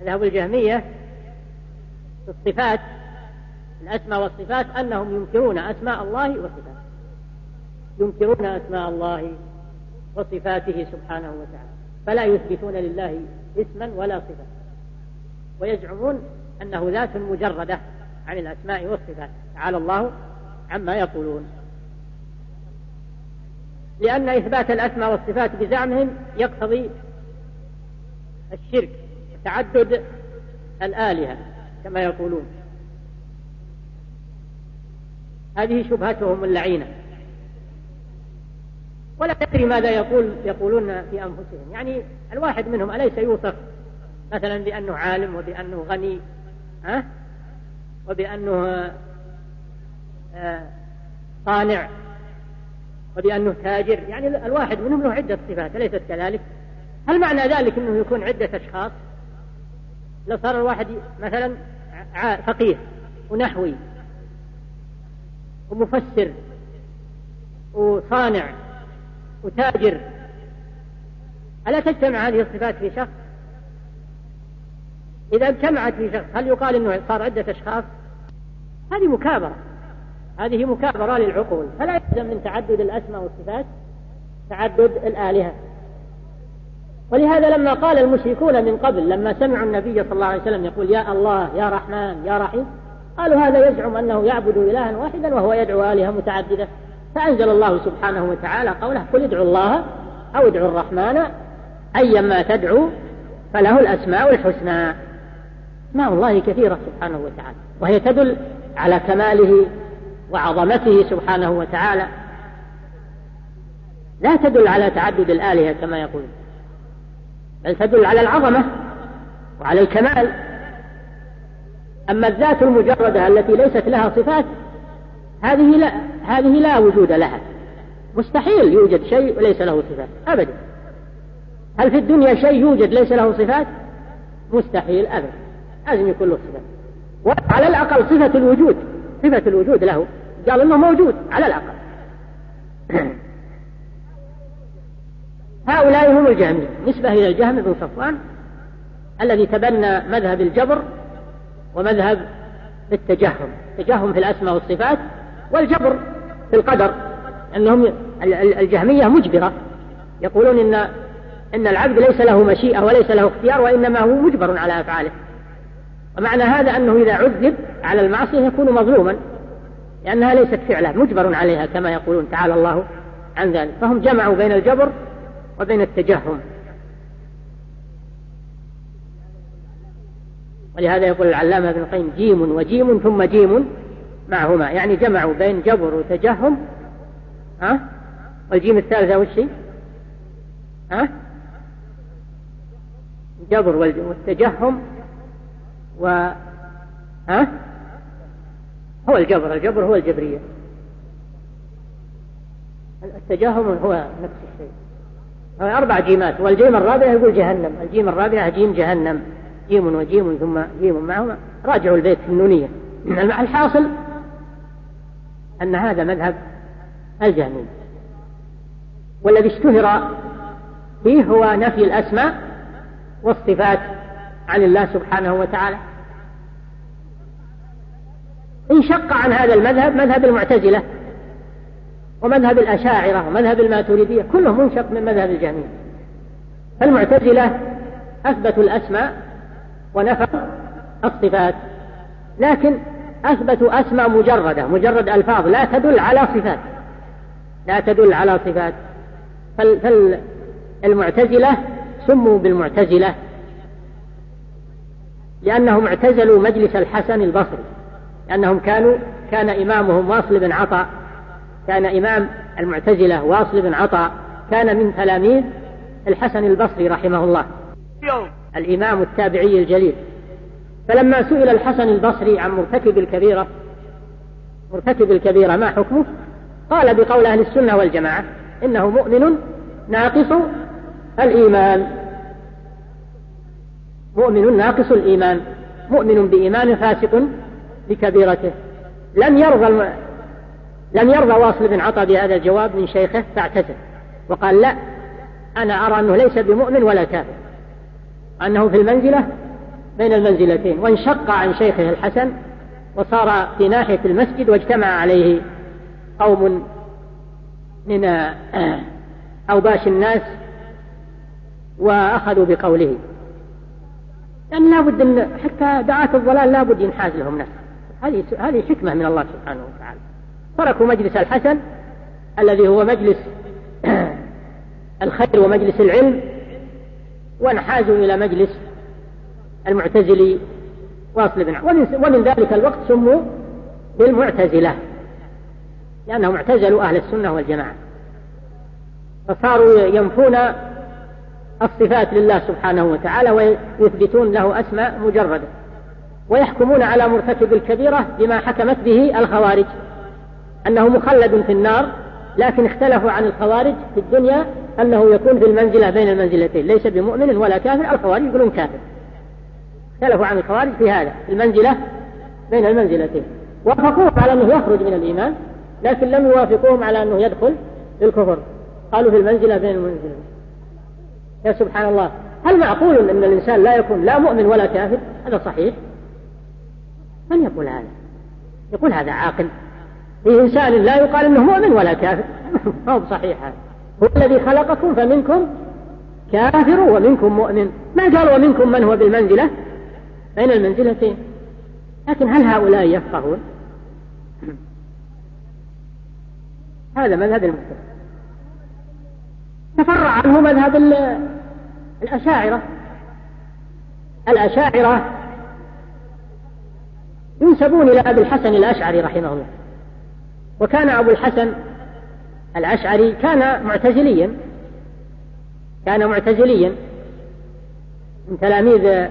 مذهب الجهمية الصفات الأسماء والصفات أنهم ينكرون أسماء الله وصفاته. ينكرون أسماء الله وصفاته سبحانه وتعالى. فلا يثبتون لله اسما ولا صفة. ويزعمون أنه ذات مجردة عن الأسماء والصفات. تعالى الله عما يقولون. لأن إثبات الأسماء والصفات بزعمهم يقتضي الشرك وتعدد الآلهة. كما يقولون. هذه شبهتهم اللعينة. ولا تدري ماذا يقول يقولون في أنفسهم. يعني الواحد منهم أليس يوصف مثلا بأنه عالم وبأنه غني ها؟ وبأنه آه، صانع وبأنه تاجر. يعني الواحد منهم له عدة صفات أليست كذلك؟ هل معنى ذلك أنه يكون عدة أشخاص؟ لو صار الواحد مثلا فقيه ونحوي ومفسر وصانع وتاجر ألا تجتمع هذه الصفات في شخص؟ إذا اجتمعت في شخص هل يقال أنه صار عدة أشخاص؟ هذه مكابرة. هذه مكابرة للعقول. فلا يلزم من تعدد الأسماء والصفات تعدد الآلهة. ولهذا لما قال المشركون من قبل لما سمعوا النبي صلى الله عليه وسلم يقول يا الله يا رحمن يا رحيم. قالوا هذا يزعم أنه يعبد إلها واحدا وهو يدعو آلهة متعددة. فأنزل الله سبحانه وتعالى قوله قل ادعوا الله أو ادعوا الرحمن أيما تدعو فله الأسماء الحسنى. أسماء الله كثيرة سبحانه وتعالى وهي تدل على كماله وعظمته سبحانه وتعالى. لا تدل على تعدد الآلهة كما يقولون. بل تدل على العظمة وعلى الكمال. أما الذات المجردة التي ليست لها صفات هذه لا هذه لا وجود لها. مستحيل يوجد شيء وليس له صفات أبدا. هل في الدنيا شيء يوجد ليس له صفات؟ مستحيل أبدا. لازم يكون له صفات. وعلى الأقل صفة الوجود صفة الوجود له. قال إنه موجود على الأقل. هؤلاء هم الجهمية نسبة إلى الجهم بن صفوان الذي تبنى مذهب الجبر ومذهب التجهم. التجهم في الأسماء والصفات والجبر في القدر. أنهم الجهمية مجبرة. يقولون إن إن العبد ليس له مشيئة وليس له اختيار وإنما هو مجبر على أفعاله. ومعنى هذا أنه إذا عذب على المعصية يكون مظلوما. لأنها ليست فعلة مجبر عليها كما يقولون تعالى الله عن ذلك. فهم جمعوا بين الجبر وبين التجهم. ولهذا يقول العلامة ابن القيم جيم وجيم ثم جيم معهما. يعني جمعوا بين جبر وتجهم. ها؟ والجيم الثالثة وش ها؟ الجبر والتجهم و ها؟ هو الجبر. الجبر هو الجبرية. التجهم هو نفس الشيء. أربع جيمات. والجيم الرابعة يقول جهنم. الجيم الرابعة جيم جهنم. جيم وجيم ثم جيم معهما. راجعوا البيت في النونية. الحاصل أن هذا مذهب الجهمية والذي اشتهر فيه هو نفي الأسماء والصفات عن الله سبحانه وتعالى. انشق عن هذا المذهب مذهب المعتزلة. ومذهب الأشاعرة ومذهب الماتريدية كلهم منشق من مذهب الجهمية. فالمعتزلة أثبتوا الأسماء ونفوا الصفات لكن أثبتوا أسماء مجردة مجرد ألفاظ لا تدل على صفات لا تدل على صفات. فالمعتزلة سموا بالمعتزلة لأنهم اعتزلوا مجلس الحسن البصري لأنهم كانوا كان إمامهم واصل بن عطاء كان إمام المعتزلة واصل بن عطاء كان من تلاميذ الحسن البصري رحمه الله. الإمام التابعي الجليل. فلما سئل الحسن البصري عن مرتكب الكبيرة مرتكب الكبيرة ما حكمه؟ قال بقول أهل السنة والجماعة إنه مؤمن ناقص الإيمان. مؤمن ناقص الإيمان. مؤمن بإيمان فاسق بكبيرته. لم يرضى لم يرضى واصل بن عطا بهذا الجواب من شيخه فاعتذر وقال لا أنا أرى أنه ليس بمؤمن ولا كافر. أنه في المنزلة بين المنزلتين. وانشق عن شيخه الحسن وصار في ناحية المسجد واجتمع عليه قوم من أوباش الناس وأخذوا بقوله. لأن يعني لابد أن حتى دعاة الضلال لابد ينحاز لهم نفس هذه هذه حكمة من الله سبحانه وتعالى. تركوا مجلس الحسن الذي هو مجلس الخير ومجلس العلم وانحازوا إلى مجلس المعتزلي واصل بن ومن, ومن ذلك الوقت سموا بالمعتزلة لأنهم اعتزلوا أهل السنة والجماعة. فصاروا ينفون الصفات لله سبحانه وتعالى ويثبتون له أسماء مجردة ويحكمون على مرتكب الكبيرة بما حكمت به الخوارج. أنه مخلد في النار لكن اختلفوا عن الخوارج في الدنيا أنه يكون في المنزلة بين المنزلتين ليس بمؤمن ولا كافر الخوارج يقولون كافر. اختلفوا عن الخوارج في هذا المنزلة بين المنزلتين. وافقوه على أنه يخرج من الإيمان لكن لم يوافقوهم على أنه يدخل في الكفر. قالوا في المنزلة بين المنزلتين. يا سبحان الله هل معقول أن الإنسان لا يكون لا مؤمن ولا كافر؟ هذا صحيح. من يقول هذا؟ يقول هذا عاقل. في إنسان لا يقال أنه مؤمن ولا كافر. ما هو صحيح هذا. هو الذي خلقكم فمنكم كافر ومنكم مؤمن. ما قال ومنكم من هو بالمنزلة؟ بين المنزلتين؟ لكن هل هؤلاء يفقهون؟ هذا مذهب المسلم تفرع عنه مذهب الأشاعرة. الأشاعرة ينسبون إلى أبي الحسن الأشعري رحمه الله. وكان أبو الحسن الأشعري كان معتزليا. كان معتزليا من تلاميذ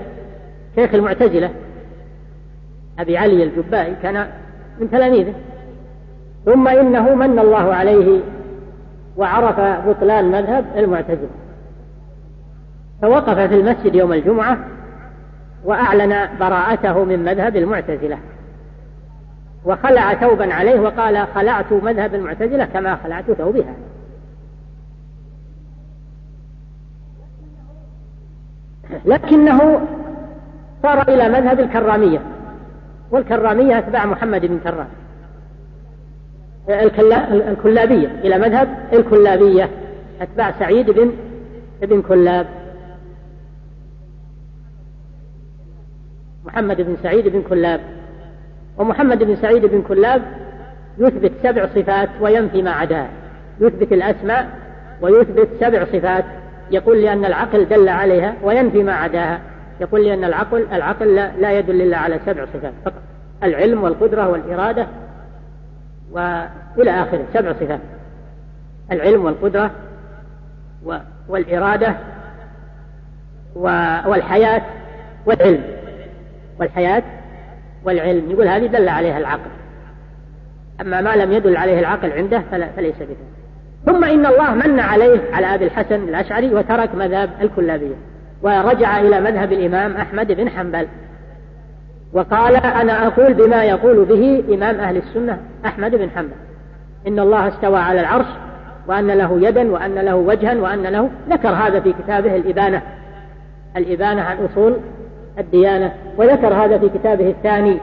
شيخ المعتزلة أبي علي الجبائي كان من تلاميذه. ثم إنه من الله عليه وعرف بطلان مذهب المعتزلة. فوقف في المسجد يوم الجمعة وأعلن براءته من مذهب المعتزلة. وخلع ثوبا عليه وقال خلعت مذهب المعتزلة كما خلعت ثوبها. لكنه صار إلى مذهب الكرامية والكرامية أتباع محمد بن كرام. الكلابية إلى مذهب الكلابية أتباع سعيد بن ابن كلاب. محمد بن سعيد بن كلاب. ومحمد بن سعيد بن كلاب يثبت سبع صفات وينفي ما عداه يثبت الأسماء ويثبت سبع صفات. يقول لأن العقل دل عليها وينفي ما عداها. يقول لأن العقل العقل لا يدل إلا على سبع صفات فقط. العلم والقدرة والإرادة وإلى آخره. سبع صفات. العلم والقدرة والإرادة والحياة والعلم. والحياة والعلم. يقول هذه دل عليها العقل. أما ما لم يدل عليه العقل عنده فليس به ثم إن الله من عليه على أبي الحسن الأشعري وترك مذهب الكلابية ورجع إلى مذهب الإمام أحمد بن حنبل وقال أنا أقول بما يقول به إمام أهل السنة أحمد بن حنبل. إن الله استوى على العرش وأن له يدا وأن له وجها وأن له ذكر هذا في كتابه الإبانة. الإبانة عن أصول الديانة وذكر هذا في كتابه الثاني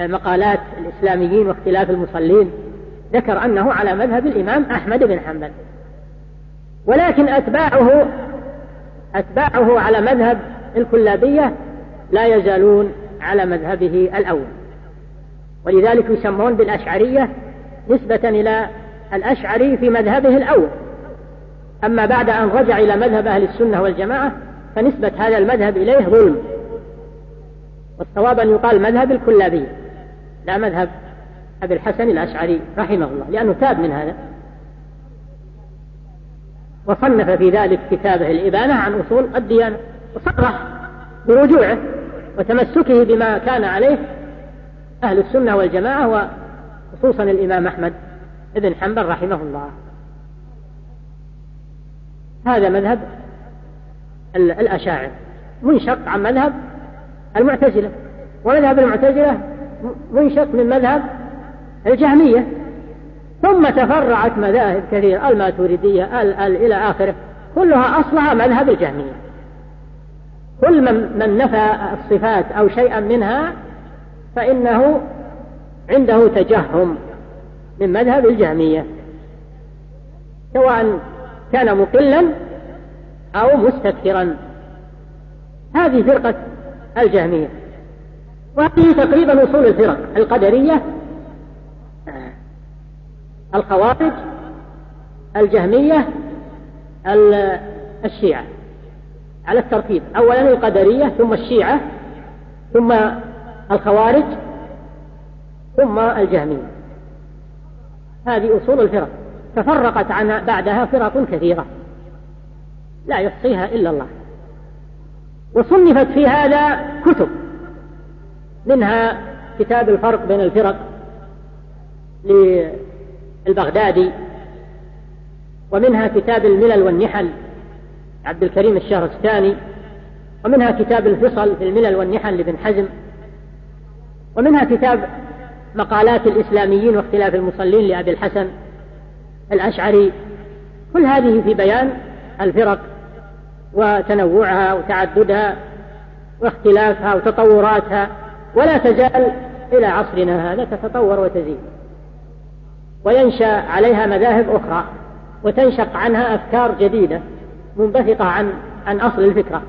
مقالات الإسلاميين واختلاف المصلين ذكر أنه على مذهب الإمام أحمد بن حنبل. ولكن أتباعه أتباعه على مذهب الكلابية لا يزالون على مذهبه الأول. ولذلك يسمون بالأشعرية نسبة إلى الأشعري في مذهبه الأول. أما بعد أن رجع إلى مذهب أهل السنة والجماعة فنسبة هذا المذهب إليه ظلم. والصواب أن يقال مذهب الكلابية لا مذهب أبي الحسن الأشعري رحمه الله لأنه تاب من هذا. وصنف في ذلك كتابه الإبانة عن أصول الديانة وصرح برجوعه وتمسكه بما كان عليه أهل السنة والجماعة وخصوصا الإمام أحمد بن حنبل رحمه الله. هذا مذهب الأشاعر منشق عن مذهب المعتزلة. ومذهب المعتزلة منشق من مذهب الجهمية. ثم تفرعت مذاهب كثيرة الماتوريدية ال ال إلى آخره. كلها أصلها مذهب الجهمية. كل من, من نفى الصفات أو شيئا منها فإنه عنده تجهم من مذهب الجهمية. سواء كان مقلا أو مستكثرا. هذه فرقة الجهمية. وهذه تقريبا أصول الفرق القدرية الخوارج الجهمية الشيعة. على الترتيب أولا القدرية ثم الشيعة ثم الخوارج ثم الجهمية. هذه أصول الفرق. تفرقت عن بعدها فرق كثيرة. لا يحصيها إلا الله. وصنفت في هذا كتب. منها كتاب الفرق بين الفرق للبغدادي ومنها كتاب الملل والنحل عبد الكريم الشهرستاني ومنها كتاب الفصل في الملل والنحل لابن حزم ومنها كتاب مقالات الإسلاميين واختلاف المصلين لأبي الحسن الأشعري. كل هذه في بيان الفرق وتنوعها وتعددها واختلافها وتطوراتها ولا تزال إلى عصرنا هذا تتطور وتزيد. وينشأ عليها مذاهب أخرى وتنشق عنها أفكار جديدة منبثقة عن عن أصل الفكرة.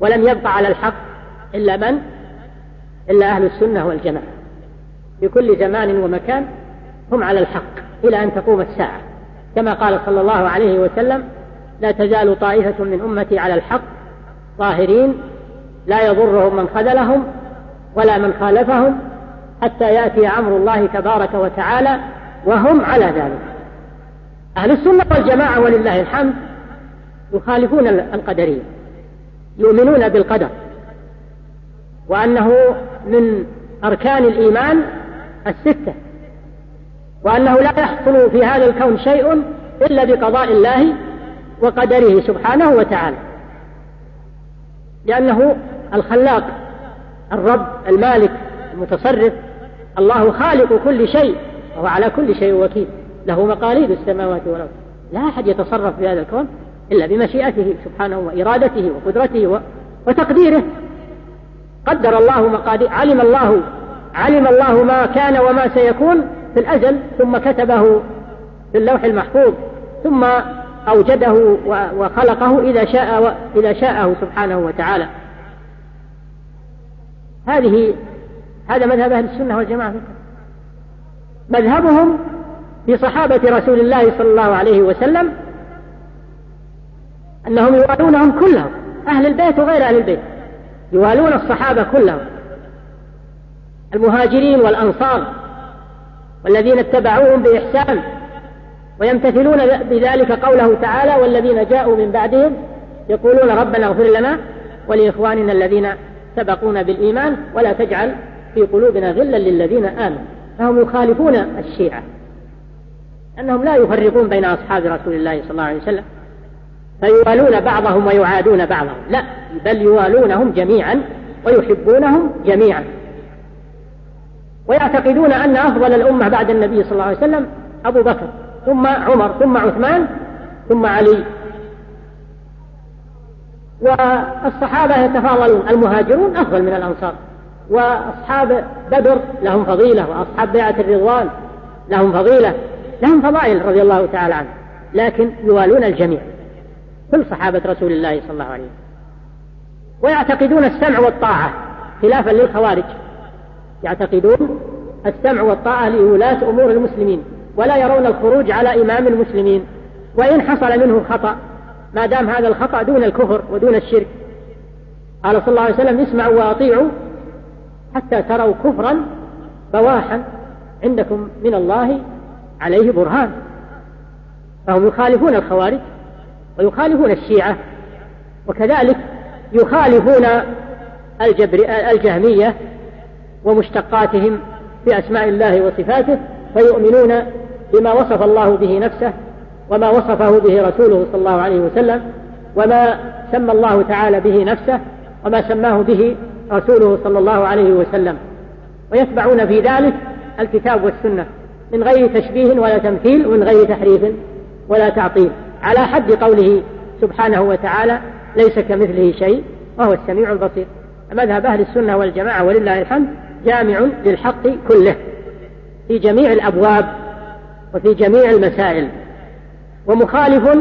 ولم يبقى على الحق إلا من؟ إلا أهل السنة والجماعة. في كل زمان ومكان هم على الحق إلى أن تقوم الساعة. كما قال صلى الله عليه وسلم لا تزال طائفة من أمتي على الحق ظاهرين لا يضرهم من خذلهم ولا من خالفهم حتى يأتي أمر الله تبارك وتعالى وهم على ذلك. أهل السنة والجماعة ولله الحمد يخالفون القدرية يؤمنون بالقدر وأنه من أركان الإيمان الستة وأنه لا يحصل في هذا الكون شيء إلا بقضاء الله وقدره سبحانه وتعالى. لأنه الخلاق الرب المالك المتصرف الله خالق كل شيء وهو على كل شيء وكيل. له مقاليد السماوات والأرض. لا أحد يتصرف في هذا الكون إلا بمشيئته سبحانه وإرادته وقدرته وتقديره. قدر الله مقادير علم الله علم الله ما كان وما سيكون في الأزل ثم كتبه في اللوح المحفوظ ثم أوجده وخلقه إذا شاء إذا شاءه سبحانه وتعالى. هذه هذا مذهب أهل السنة والجماعة مذهبهم في صحابة رسول الله صلى الله عليه وسلم أنهم يوالونهم كلهم أهل البيت وغير أهل البيت. يوالون الصحابة كلهم. المهاجرين والأنصار والذين اتبعوهم بإحسان. ويمتثلون بذلك قوله تعالى والذين جاءوا من بعدهم يقولون ربنا اغفر لنا ولإخواننا الذين سبقونا بالإيمان ولا تجعل في قلوبنا غلا للذين آمنوا. فهم يخالفون الشيعة أنهم لا يفرقون بين أصحاب رسول الله صلى الله عليه وسلم فيوالون بعضهم ويعادون بعضهم. لا بل يوالونهم جميعا ويحبونهم جميعا. ويعتقدون أن أفضل الأمة بعد النبي صلى الله عليه وسلم أبو بكر. ثم عمر ثم عثمان ثم علي. والصحابة يتفاضلون المهاجرون أفضل من الأنصار. وأصحاب بدر لهم فضيلة وأصحاب بيعة الرضوان لهم فضيلة لهم فضائل رضي الله تعالى عنهم لكن يوالون الجميع كل صحابة رسول الله صلى الله عليه وسلم. ويعتقدون السمع والطاعة خلافا للخوارج. يعتقدون السمع والطاعة لولاة أمور المسلمين. ولا يرون الخروج على إمام المسلمين. وإن حصل منه خطأ ما دام هذا الخطأ دون الكفر ودون الشرك. قال صلى الله عليه وسلم اسمعوا وأطيعوا حتى تروا كفرا بواحا عندكم من الله عليه برهان. فهم يخالفون الخوارج ويخالفون الشيعة وكذلك يخالفون الجبر الجهمية ومشتقاتهم في أسماء الله وصفاته فيؤمنون بما وصف الله به نفسه وما وصفه به رسوله صلى الله عليه وسلم وما سمى الله تعالى به نفسه وما سماه به رسوله صلى الله عليه وسلم. ويتبعون في ذلك الكتاب والسنة من غير تشبيه ولا تمثيل ومن غير تحريف ولا تعطيل. على حد قوله سبحانه وتعالى ليس كمثله شيء وهو السميع البصير. مذهب أهل السنة والجماعة ولله الحمد جامع للحق كله. في جميع الأبواب وفي جميع المسائل ومخالف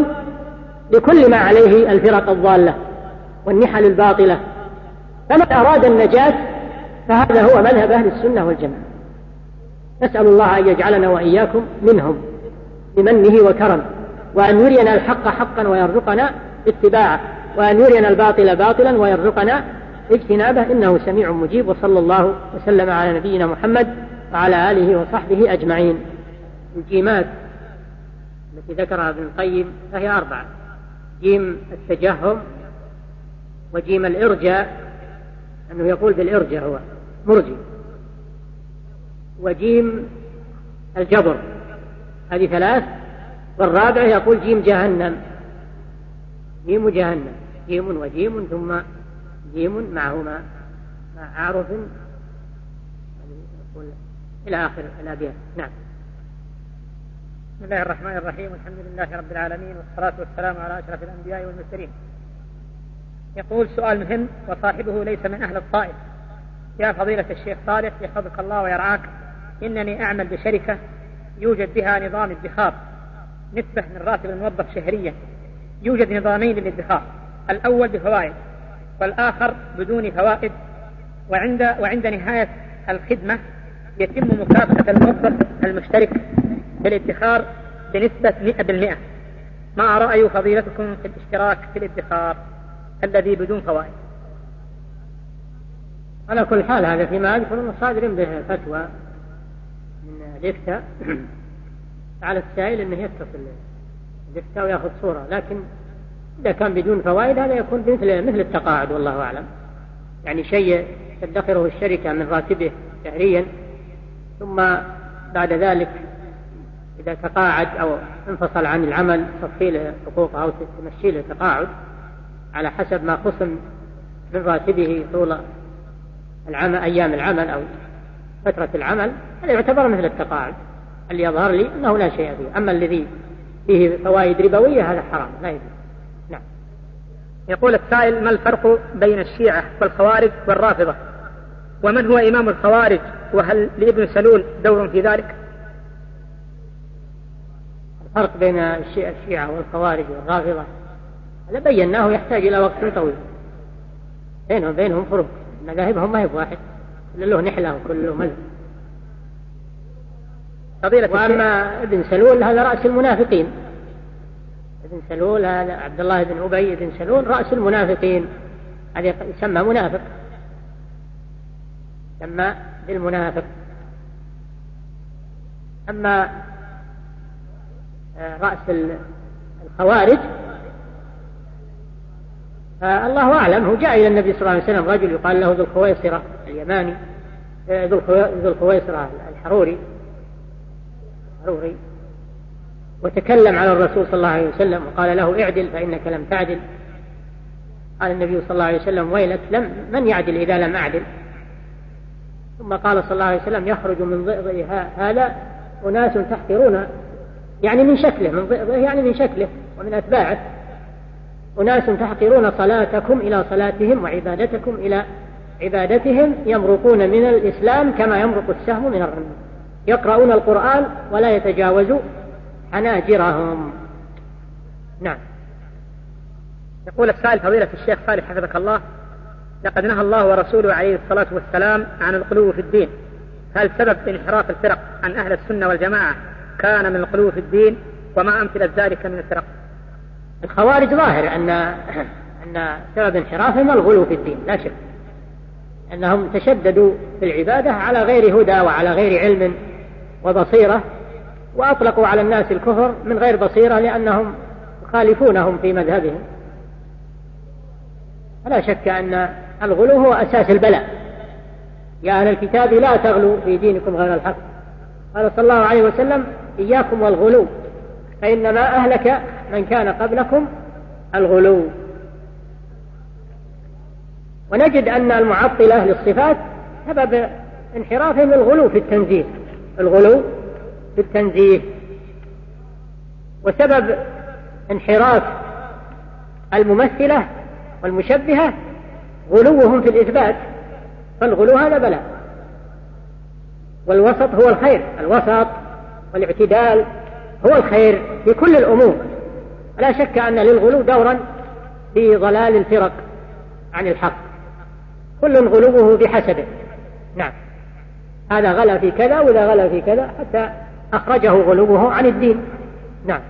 لكل ما عليه الفرق الضالة والنحل الباطلة. فمن أراد النجاة فهذا هو مذهب أهل السنة والجماعة. نسأل الله أن يجعلنا وإياكم منهم بمنه وكرم وأن يرينا الحق حقا ويرزقنا اتباعه وأن يرينا الباطل باطلا ويرزقنا اجتنابه. إنه سميع مجيب وصلى الله وسلم على نبينا محمد وعلى آله وصحبه أجمعين. الجيمات التي ذكرها ابن القيم فهي أربعة. جيم التجهم وجيم الإرجاء أنه يقول بالإرجاء هو مرجي. وجيم الجبر هذه ثلاث. والرابع يقول جيم جهنم. جيم جهنم جيم وجيم ثم جيم معهما. مع أعرف يقول إلى آخر الأبيات. نعم. بسم الله الرحمن الرحيم والحمد لله رب العالمين والصلاة والسلام على أشرف الأنبياء والمرسلين. يقول سؤال مهم وصاحبه ليس من أهل الطائف. يا فضيلة الشيخ صالح يحفظك الله ويرعاك إنني أعمل بشركة يوجد بها نظام ادخار نسبة من راتب الموظف شهريا يوجد نظامين للادخار الأول بفوائد والآخر بدون فوائد وعند وعند نهاية الخدمة يتم مكافأة الموظف المشترك. بالادخار بنسبة 100% ما رأي فضيلتكم في الاشتراك في الادخار الذي بدون فوائد؟ على كل حال هذا فيما أذكر أنه صادر به فتوى من الإفتاء على السائل أنه يتصل. الإفتاء ويأخذ صورة. لكن إذا كان بدون فوائد هذا يكون مثل مثل التقاعد والله أعلم. يعني شيء تدخره الشركة من راتبه شهريا ثم بعد ذلك إذا تقاعد أو انفصل عن العمل تصفي له حقوقه أو تمشي له تقاعد على حسب ما خصم من راتبه طول العمل أيام العمل أو فترة العمل هذا يعتبر مثل التقاعد. اللي يظهر لي أنه لا شيء فيه. أما الذي فيه فوائد ربوية هذا حرام لا يجوز. نعم. يقول السائل ما الفرق بين الشيعة والخوارج والرافضة؟ ومن هو إمام الخوارج؟ وهل لابن سلول دور في ذلك؟ الفرق بين الشيعة والخوارج والرافضة هذا بيناه يحتاج إلى وقت طويل. بينهم بينهم فروق مذاهبهم ما هي واحد. كل له نحلة وكل له مذهب. وأما ابن سلول هذا رأس المنافقين. ابن سلول هذا عبد الله بن أبي بن سلول رأس المنافقين. هذا يسمى منافق. يسمى بالمنافق. أما رأس الخوارج. فالله أعلم هو جاء إلى النبي صلى الله عليه وسلم رجل يقال له ذو الخويصرة اليماني آه، ذو الخويصرة الحروري. حروري وتكلم على الرسول صلى الله عليه وسلم وقال له اعدل فإنك لم تعدل. قال النبي صلى الله عليه وسلم ويلك لم من يعدل إذا لم أعدل؟ ثم قال صلى الله عليه وسلم يخرج من ضئضئ هذا أناس تحقرون يعني من شكله من يعني من شكله ومن أتباعه. أناس تحقرون صلاتكم إلى صلاتهم وعبادتكم إلى عبادتهم يمرقون من الإسلام كما يمرق السهم من الرمي يقرؤون القرآن ولا يتجاوز حناجرهم. نعم. يقول السائل فضيلة الشيخ صالح حفظك الله لقد نهى الله ورسوله عليه الصلاة والسلام عن الغلو في الدين. هل سبب انحراف الفرق عن أهل السنة والجماعة كان من الغلو في الدين وما أمثلة ذلك من الفرق. الخوارج ظاهر أن أن سبب انحرافهم الغلو في الدين لا شك. أنهم تشددوا في العبادة على غير هدى وعلى غير علم وبصيرة وأطلقوا على الناس الكفر من غير بصيرة لأنهم يخالفونهم في مذهبهم. فلا شك أن الغلو هو أساس البلاء. يا أهل الكتاب لا تغلوا في دينكم غير الحق. قال صلى الله عليه وسلم إياكم والغلو فإنما أهلك من كان قبلكم الغلو. ونجد أن المعطلة للصفات سبب انحرافهم الغلو في التنزيه الغلو في التنزيه. وسبب انحراف الممثلة والمشبهة غلوهم في الإثبات فالغلو هذا بلاء والوسط هو الخير الوسط والاعتدال هو الخير في كل الأمور. لا شك أن للغلو دورا في ضلال الفرق عن الحق. كل غلوه بحسبه. نعم. هذا غلا في كذا وإذا غلا في كذا حتى أخرجه غلوه عن الدين. نعم.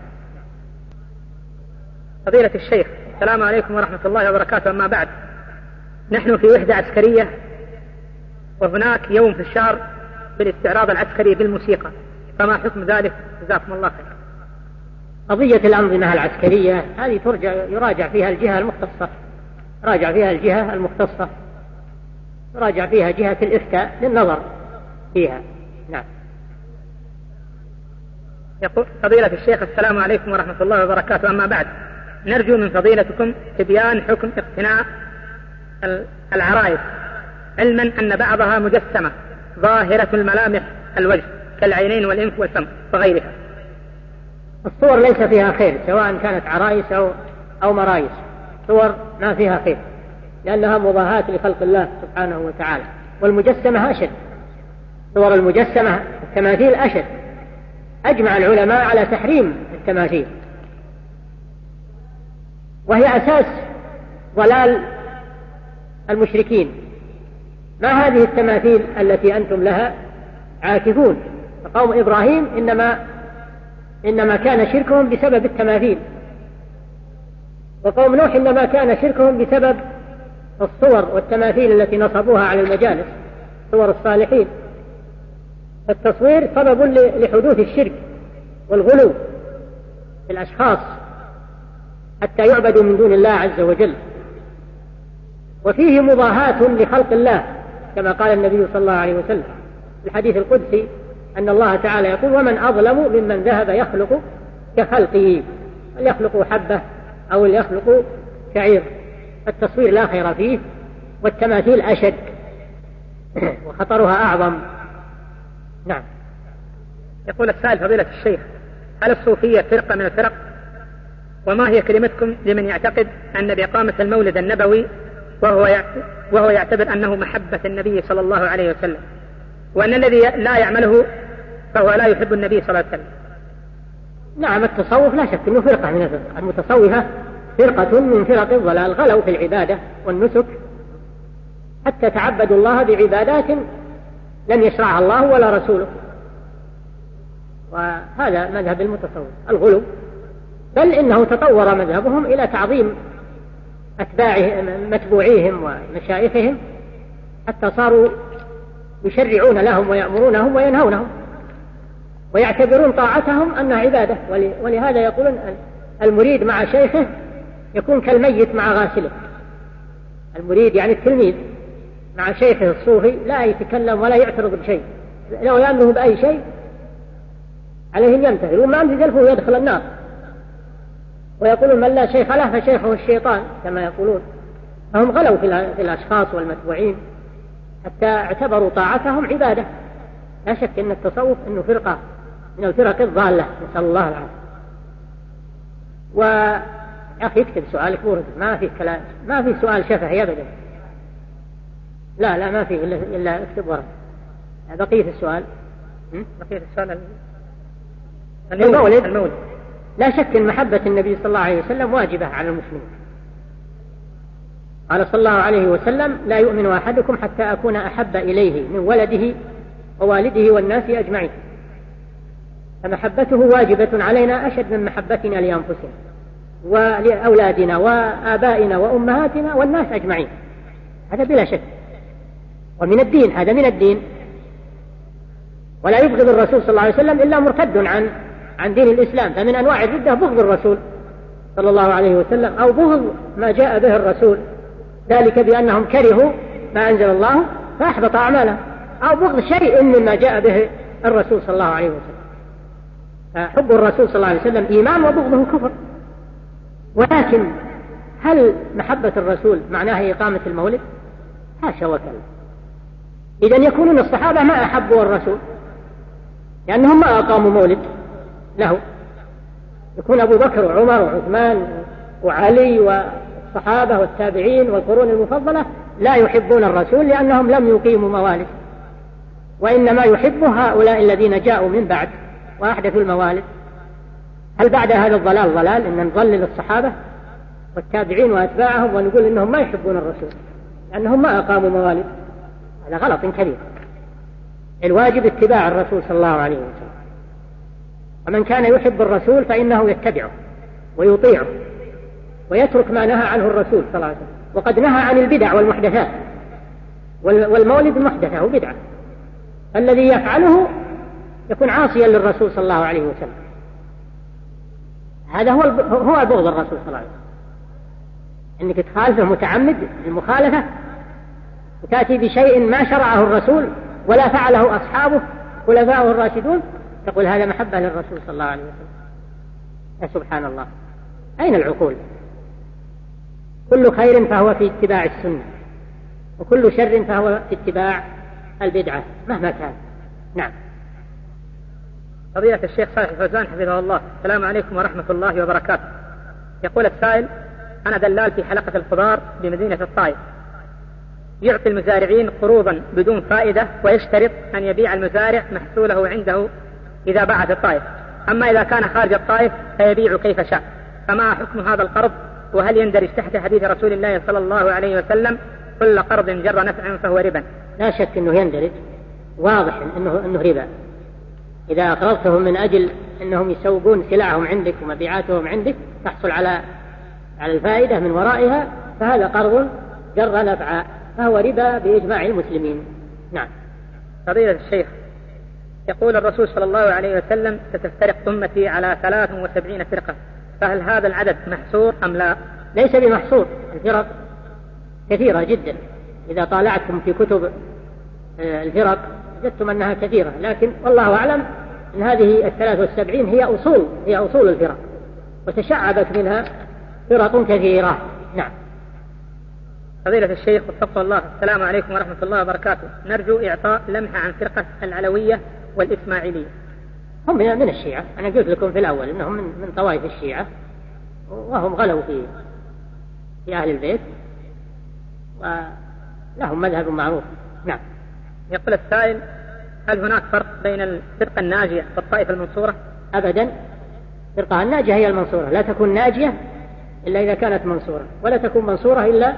فضيلة الشيخ السلام عليكم ورحمة الله وبركاته. أما بعد نحن في وحدة عسكرية وهناك يوم في الشهر بالاستعراض العسكري بالموسيقى. فما حكم ذلك؟ جزاكم الله خير قضية الأنظمة العسكرية هذه ترجع يراجع فيها الجهة المختصة. راجع فيها الجهة المختصة. يراجع فيها جهة الإفتاء للنظر فيها. نعم. يقول فضيلة الشيخ السلام عليكم ورحمة الله وبركاته. أما بعد نرجو من فضيلتكم تبيان حكم اقتناء العرائس علما أن بعضها مجسمة ظاهرة الملامح الوجه. كالعينين والإنف والفم وغيرها. الصور ليس فيها خير سواء كانت عرائس أو أو مرايس. صور ما فيها خير لأنها مضاهاة لخلق الله سبحانه وتعالى. والمجسمة أشد. صور المجسمة التماثيل أشد. أجمع العلماء على تحريم التماثيل. وهي أساس ضلال المشركين. ما هذه التماثيل التي أنتم لها عاكفون؟ فقوم إبراهيم إنما إنما كان شركهم بسبب التماثيل. وقوم نوح إنما كان شركهم بسبب الصور والتماثيل التي نصبوها على المجالس صور الصالحين. التصوير سبب لحدوث الشرك والغلو في الأشخاص حتى يعبدوا من دون الله عز وجل. وفيه مضاهاة لخلق الله كما قال النبي صلى الله عليه وسلم في الحديث القدسي أن الله تعالى يقول ومن أظلم ممن ذهب يخلق كخلقه يخلق حبة أو يخلق شعير؟ التصوير لا خير فيه والتماثيل أشد وخطرها أعظم. نعم. يقول السائل فضيلة الشيخ هل الصوفية فرقة من الفرق؟ وما هي كلمتكم لمن يعتقد أن بإقامة المولد النبوي وهو وهو يعتبر أنه محبة النبي صلى الله عليه وسلم؟ وأن الذي لا يعمله فهو لا يحب النبي صلى الله عليه وسلم. نعم التصوف لا شك أنه فرقة من المتصوفة فرقة من فرق الضلال غلوا في العبادة والنسك حتى تعبدوا الله بعبادات لم يشرعها الله ولا رسوله. وهذا مذهب المتصوف الغلو. بل إنه تطور مذهبهم إلى تعظيم أتباعهم متبوعيهم ومشايخهم حتى صاروا يشرعون لهم ويأمرونهم وينهونهم ويعتبرون طاعتهم أنها عبادة. ولهذا يقولون المريد مع شيخه يكون كالميت مع غاسله. المريد يعني التلميذ مع شيخه الصوفي لا يتكلم ولا يعترض بشيء. لو يأمره بأي شيء عليه أن يمتثل وما امتثل يدخل النار. ويقولون من لا شيخ له فشيخه الشيطان كما يقولون. فهم غلوا في الأشخاص والمتبوعين. حتى اعتبروا طاعتهم عبادة. لا شك أن التصوف أنه فرقة من الفرق الضالة نسأل الله العافية. و يا أخي اكتب سؤالك مو ما في كلام ما في سؤال شفهي أبدا. لا لا ما في إلا, إلا اكتب ورق. بقية السؤال. بقية السؤال المولد. المولد. لا شك أن محبة النبي صلى الله عليه وسلم واجبة على المسلمين. قال صلى الله عليه وسلم لا يؤمن أحدكم حتى أكون أحب إليه من ولده ووالده والناس أجمعين. فمحبته واجبة علينا أشد من محبتنا لأنفسنا ولأولادنا وآبائنا وأمهاتنا والناس أجمعين. هذا بلا شك. ومن الدين هذا من الدين. ولا يبغض الرسول صلى الله عليه وسلم إلا مرتد عن عن دين الإسلام. فمن أنواع الردة بغض الرسول صلى الله عليه وسلم أو بغض ما جاء به الرسول ذلك بأنهم كرهوا ما أنزل الله فأحبط أعمالهم. أو بغض شيء مما جاء به الرسول صلى الله عليه وسلم. فحب الرسول صلى الله عليه وسلم إيمان وبغضه كفر. ولكن هل محبة الرسول معناها إقامة المولد؟ حاشا وكلا إذا يكونون الصحابة ما أحبوا الرسول. لأنهم ما أقاموا مولد له. يكون أبو بكر وعمر وعثمان وعلي والصحابة والتابعين والقرون المفضلة لا يحبون الرسول لأنهم لم يقيموا موالد وإنما يحب هؤلاء الذين جاءوا من بعد وأحدثوا الموالد هل بعد هذا الضلال ضلال إن نضلل الصحابة والتابعين وأتباعهم ونقول إنهم ما يحبون الرسول لأنهم ما أقاموا موالد هذا غلط كبير. الواجب اتباع الرسول صلى الله عليه وسلم. ومن كان يحب الرسول فإنه يتبعه ويطيعه. ويترك ما نهى عنه الرسول صلى الله عليه وسلم. وقد نهى عن البدع والمحدثات. والمولد محدثه بدعة. الذي يفعله يكون عاصيا للرسول صلى الله عليه وسلم. هذا هو هو بغض الرسول صلى الله عليه وسلم. إنك تخالفه متعمد المخالفه وتأتي بشيء ما شرعه الرسول ولا فعله أصحابه خلفاؤه الراشدون تقول هذا محبة للرسول صلى الله عليه وسلم. يا سبحان الله. أين العقول؟ كل خير فهو في اتباع السنة وكل شر فهو في اتباع البدعة مهما كان. نعم. فضيلة الشيخ صالح الفوزان حفظه الله. السلام عليكم ورحمة الله وبركاته. يقول السائل أنا دلال في حلقة الخضار بمدينة الطائف. يعطي المزارعين قروضا بدون فائدة ويشترط أن يبيع المزارع محصوله عنده إذا باع في الطائف. أما إذا كان خارج الطائف فيبيع كيف شاء. فما حكم هذا القرض؟ وهل يندرج تحت حديث رسول الله صلى الله عليه وسلم كل قرض جر نفع فهو ربا؟ لا شك أنه يندرج. واضح أنه, أنه ربا. إذا أقرضتهم من أجل أنهم يسوقون سلعهم عندك ومبيعاتهم عندك تحصل على على الفائدة من ورائها فهذا قرض جر نفعا فهو ربا بإجماع المسلمين. نعم. فضيلة الشيخ يقول الرسول صلى الله عليه وسلم ستفترق أمتي على 73 فرقة. فهل هذا العدد محصور أم لا؟ ليس بمحصور الفرق كثيرة جدا. إذا طالعتم في كتب آه، الفرق وجدتم أنها كثيرة لكن والله أعلم أن هذه الثلاث والسبعين هي أصول هي أصول الفرق. وتشعبت منها فرق كثيرة. نعم. فضيلة الشيخ وفقه الله. السلام عليكم ورحمة الله وبركاته. نرجو إعطاء لمحة عن فرقة العلوية والإسماعيلية. هم من الشيعة. أنا قلت لكم في الأول أنهم من, من طوائف الشيعة. وهم غلوا في في أهل البيت. ولهم مذهب معروف. نعم. يقول السائل هل هناك فرق بين الفرقة الناجية والطائفة المنصورة؟ أبدا. الفرقة الناجية هي المنصورة. لا تكون ناجية إلا إذا كانت منصورة. ولا تكون منصورة إلا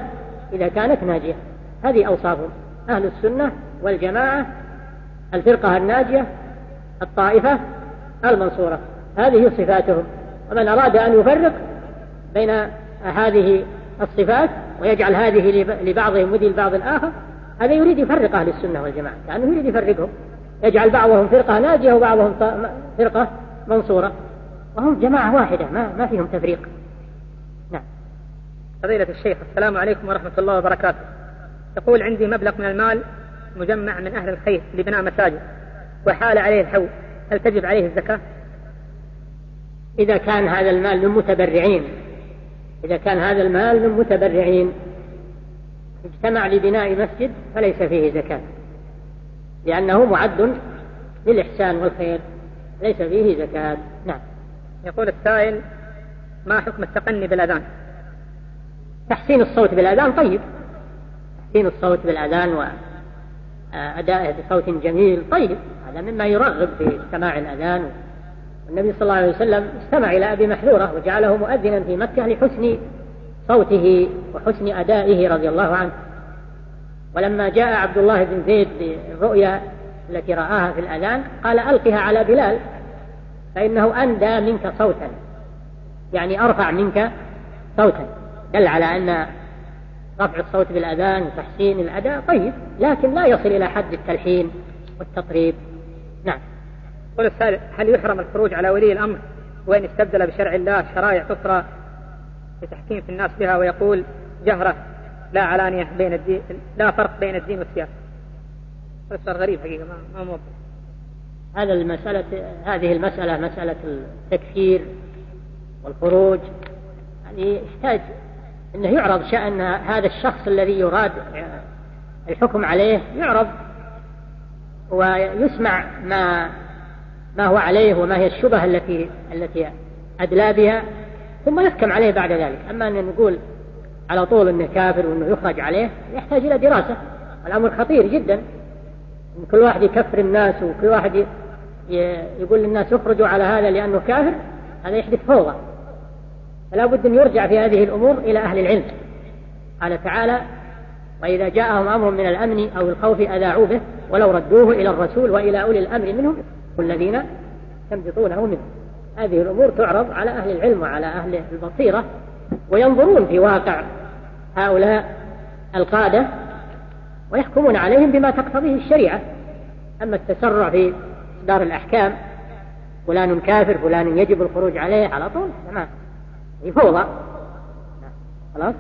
إذا كانت ناجية. هذه أوصافهم. أهل السنة والجماعة. الفرقة الناجية الطائفة المنصورة. هذه صفاتهم. ومن أراد أن يفرق بين هذه الصفات ويجعل هذه لبعضهم مثل بعض الآخر هذا يريد يفرق أهل السنة والجماعة. كأنه يريد يفرقهم. يجعل بعضهم فرقة ناجية وبعضهم فرقة منصورة. وهم جماعة واحدة ما, ما فيهم تفريق. نعم. فضيلة الشيخ السلام عليكم ورحمة الله وبركاته. يقول عندي مبلغ من المال مجمع من أهل الخير لبناء مساجد. وحال عليه الحول. هل تجب عليه الزكاة؟ إذا كان هذا المال للمتبرعين. إذا كان هذا المال للمتبرعين. اجتمع لبناء مسجد فليس فيه زكاة. لأنه معد للإحسان والخير. ليس فيه زكاة. نعم. يقول السائل ما حكم التقني بالأذان؟ تحسين الصوت بالأذان طيب. تحسين الصوت بالأذان وأدائه بصوت جميل طيب. هذا مما يرغب في سماع الأذان. والنبي صلى الله عليه وسلم استمع إلى أبي محذورة وجعله مؤذنا في مكة لحسن صوته وحسن أدائه رضي الله عنه. ولما جاء عبد الله بن زيد بالرؤيا التي رآها في الأذان قال ألقها على بلال فإنه أندى منك صوتا. يعني أرفع منك صوتا. دل على أن رفع الصوت بالأذان وتحسين الأداء طيب لكن لا يصل إلى حد التلحين والتطريب. نعم. قل السائل هل يحرم الخروج على ولي الأمر وإن استبدل بشرع الله شرائع أخرى لتحكيم في الناس بها ويقول جهرة لا علانية بين الدين لا فرق بين الدين والسياسة؟ صار غريب حقيقة ما ما هذا المسألة هذه المسألة مسألة التكفير والخروج يعني يحتاج أنه يعرض شأن هذا الشخص الذي يراد الحكم عليه يعرض ويسمع ما ما هو عليه وما هي الشبهة التي التي أدلى بها ثم يحكم عليه بعد ذلك. أما أن نقول على طول أنه كافر وأنه يخرج عليه يحتاج إلى دراسة. الأمر خطير جدا. إن كل واحد يكفر الناس وكل واحد يقول للناس اخرجوا على هذا لأنه كافر هذا يحدث فوضى. فلا بد أن يرجع في هذه الأمور إلى أهل العلم. قال تعالى وإذا جاءهم أمر من الأمن أو الخوف أذاعوا به ولو ردوه إلى الرسول وإلى أولي الأمر منهم الذين يستنبطونه منه هذه الأمور تعرض على أهل العلم وعلى أهل البصيرة وينظرون في واقع هؤلاء القادة ويحكمون عليهم بما تقتضيه الشريعة. أما التسرع في إصدار الأحكام فلان كافر فلان يجب الخروج عليه على طول تمام. هي فوضى. خلاص؟